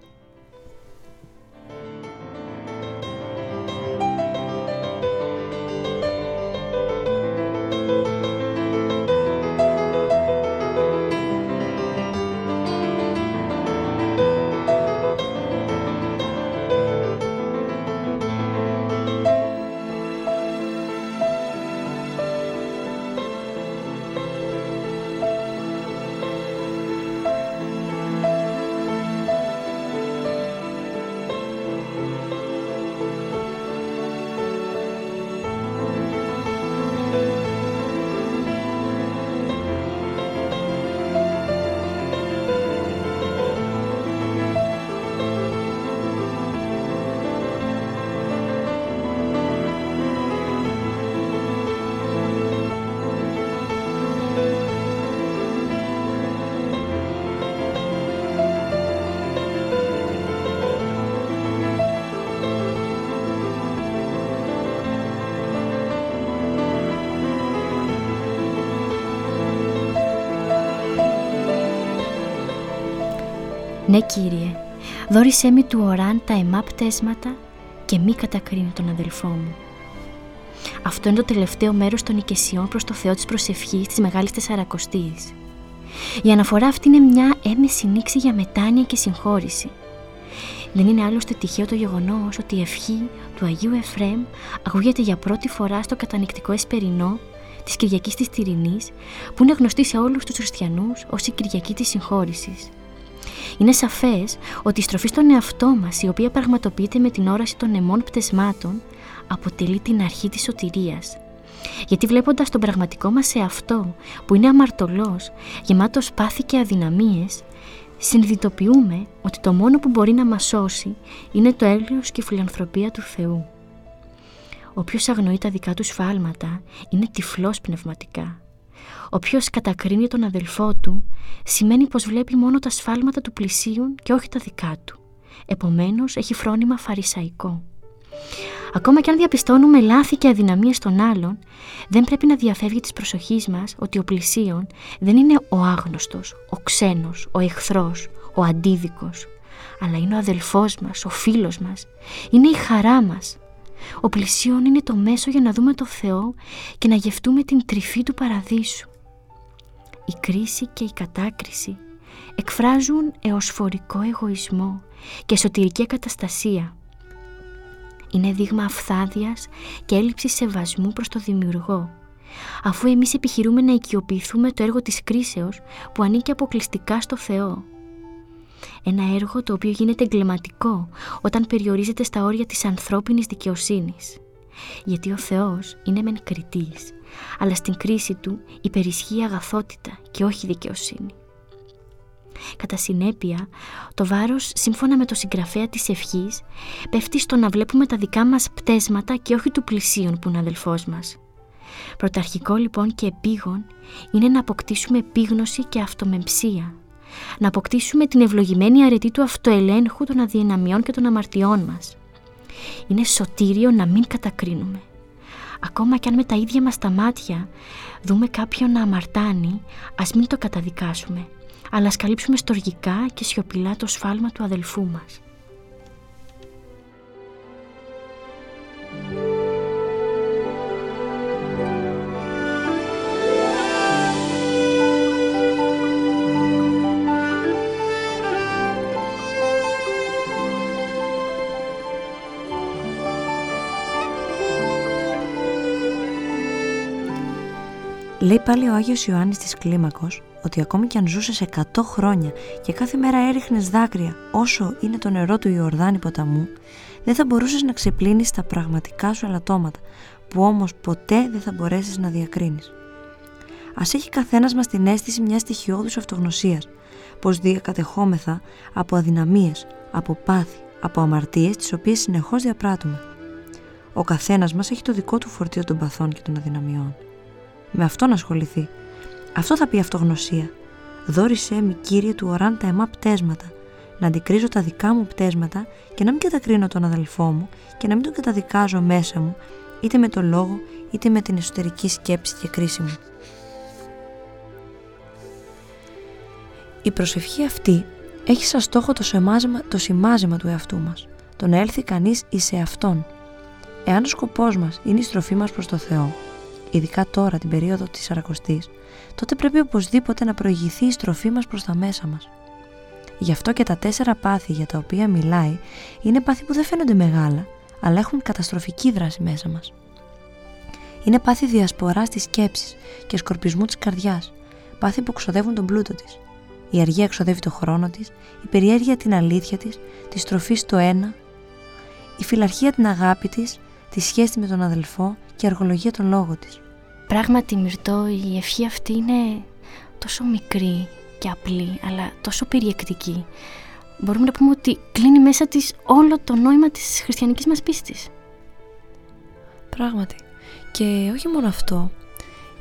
Ναι Κύριε, δόρισέ μη του οράν τα εμά πτέσματα και μη κατακρίνει τον αδελφό μου. Αυτό είναι το τελευταίο μέρος των οικεσιών προς το Θεό της προσευχής της Μεγάλης Τεσσαρακοστής. Η αναφορά αυτή είναι μια έμεση νήξη για μετάνοια και συγχώρηση. Δεν είναι άλλωστε τυχαίο το γεγονός ότι η ευχή του Αγίου Εφρέμ ακούγεται για πρώτη φορά στο κατανικτικό εσπερινό της Κυριακής της Τυρινής, που είναι γνωστή σε όλους τους χριστιανούς ως η Κυριακή της Συγχώρησης. Είναι σαφές ότι η στροφή στον εαυτό μας, η οποία πραγματοποιείται με την όραση των αιμών πτεσμάτων, αποτελεί την αρχή της σωτηρίας. Γιατί βλέποντας τον πραγματικό μας εαυτό, που είναι αμαρτωλός, γεμάτος πάθη και αδυναμίες, συνειδητοποιούμε ότι το μόνο που μπορεί να μας σώσει είναι το έλεος και η φιλανθρωπία του Θεού. Όποιος αγνοεί τα δικά του σφάλματα είναι τυφλός πνευματικά. Όποιος κατακρίνει τον αδελφό του σημαίνει πως βλέπει μόνο τα σφάλματα του πλησίον και όχι τα δικά του. Επομένως έχει φρόνημα φαρισαϊκό. Ακόμα και αν διαπιστώνουμε λάθη και αδυναμίες των άλλων, δεν πρέπει να διαφεύγει της προσοχής μας ότι ο πλησίον δεν είναι ο άγνωστος, ο ξένος, ο εχθρός, ο αντίδικος, αλλά είναι ο αδελφός μας, ο φίλος μας, είναι η χαρά μας. Ο πλησίον είναι το μέσο για να δούμε το Θεό και να γευτούμε την τρυφή του παραδείσου. Η κρίση και η κατάκριση εκφράζουν εωσφορικό εγωισμό και εσωτερική καταστασία είναι δείγμα αυθάδιας και έλλειψης σεβασμού προς το δημιουργό. Αφού εμείς επιχειρούμε να οικειοποιηθούμε το έργο της κρίσεως που ανήκει αποκλειστικά στο Θεό. Ένα έργο το οποίο γίνεται εγκληματικό όταν περιορίζεται στα όρια της ανθρώπινης δικαιοσύνης. Γιατί ο Θεός είναι μεν κριτής, αλλά στην κρίση του υπερισχύει αγαθότητα και όχι δικαιοσύνη. Κατά συνέπεια, το βάρος, σύμφωνα με το συγγραφέα της ευχής, πέφτει στο να βλέπουμε τα δικά μας πτέσματα και όχι του πλησίον που είναι αδελφός μας. Πρωταρχικό λοιπόν και επίγον είναι να αποκτήσουμε επίγνωση και αυτομεμψία. Να αποκτήσουμε την ευλογημένη αρετή του αυτοελέγχου των αδυναμιών και των αμαρτιών μας. Είναι σωτήριο να μην κατακρίνουμε. Ακόμα και αν με τα ίδια μας τα μάτια δούμε κάποιον να αμαρτάνει, ας μην το καταδικάσουμε αλλά ας καλύψουμε στοργικά και σιωπηλά το σφάλμα του αδελφού μας. Λέει πάλι ο Άγιος Ιωάννης της Κλίμακος ότι ακόμη κι αν ζούσες 100 χρόνια και κάθε μέρα έριχνες δάκρυα όσο είναι το νερό του Ιορδάνη ποταμού, δεν θα μπορούσες να ξεπλύνεις τα πραγματικά σου ελαττώματα, που όμως ποτέ δεν θα μπορέσεις να διακρίνεις. Ας έχει καθένας μας την αίσθηση μιας στοιχειώδους αυτογνωσίας, πως διακατεχόμεθα από αδυναμίες, από πάθη, από αμαρτίες τις οποίες συνεχώς διαπράττουμε. Ο καθένας μας έχει το δικό του φορτίο των παθών και των αδυναμιών. Με αυτό να ασχοληθεί αυτό θα πει αυτογνωσία. Δόρισέ με Κύριε του οράν τα εμά πτέσματα, να αντικρίζω τα δικά μου πτέσματα και να μην κατακρίνω τον αδελφό μου και να μην τον καταδικάζω μέσα μου, είτε με το λόγο είτε με την εσωτερική σκέψη και κρίση μου. Η προσευχή αυτή έχει σαν στόχο το, σημάζημα, το σημάζημα του εαυτού μας, το να έλθει κανείς εις εαυτόν. Εάν ο σκοπός μας είναι η στροφή μας προς το Θεό, ειδικά τώρα την περίοδο της Σαρακοστής, τότε πρέπει οπωσδήποτε να προηγηθεί η στροφή μας προς τα μέσα μας. Γι' αυτό και τα τέσσερα πάθη για τα οποία μιλάει είναι πάθη που δεν φαίνονται μεγάλα, αλλά έχουν καταστροφική δράση μέσα μας. Είναι πάθη διασποράς της σκέψης και σκορπισμού της καρδιάς, πάθη που ξοδεύουν τον πλούτο της. Η αργία εξοδεύει το χρόνο της, η περιέργεια την αλήθεια της, τη στροφή στο ένα, η φιλαρχία την αγάπη της, τη σχέση με τον αδελφό και η αργολογία τον λόγο της. Πράγματι Μυρτώ η ευχή αυτή είναι τόσο μικρή και απλή αλλά τόσο περιεκτική. Μπορούμε να πούμε ότι κλείνει μέσα της όλο το νόημα της χριστιανικής μας πίστης. Πράγματι. Και όχι μόνο αυτό.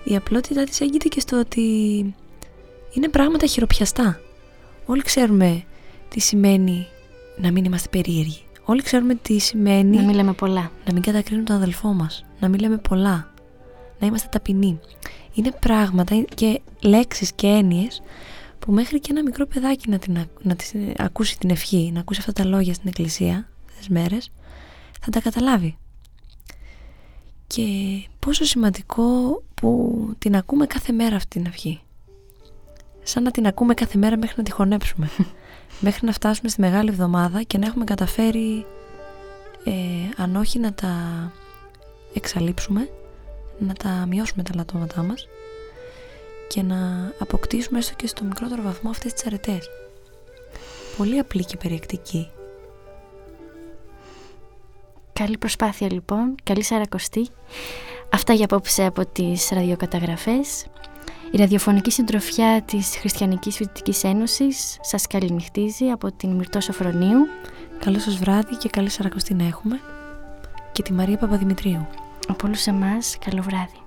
Η απλότητά της έγκυται και στο ότι είναι πράγματα χειροπιαστά. Όλοι ξέρουμε τι σημαίνει να μην είμαστε περίεργοι. Όλοι ξέρουμε τι σημαίνει... Να μην λέμε πολλά. Να μην κατακρίνουμε τον αδελφό μας. Να μην λέμε πολλά να είμαστε ταπεινοί. Είναι πράγματα και λέξεις και έννοιες που μέχρι και ένα μικρό παιδάκι να, την, να ακούσει την ευχή, να ακούσει αυτά τα λόγια στην εκκλησία τις μέρες, θα τα καταλάβει. Και πόσο σημαντικό που την ακούμε κάθε μέρα αυτή την ευχή. Σαν να την ακούμε κάθε μέρα μέχρι να τη χωνέψουμε. μέχρι να φτάσουμε στη Μεγάλη Εβδομάδα και να έχουμε καταφέρει ε, αν όχι να τα εξαλείψουμε να τα μειώσουμε τα λατώματά μας και να αποκτήσουμε έστω και στο μικρότερο βαθμό αυτές τις αρετές. Πολύ απλή και περιεκτική. Καλή προσπάθεια λοιπόν, καλή σαρακοστή. Αυτά για απόψε από τις ραδιοκαταγραφές. Η ραδιοφωνική συντροφιά της Χριστιανικής Φοιτητικής Ένωσης σας καληνυχτίζει από την Μυρτώ Σοφρονίου. Καλό σας βράδυ και καλή Σαρακοστή να έχουμε. Και τη Μαρία Παπαδημητρίου. Από όλους εμάς, καλό βράδυ.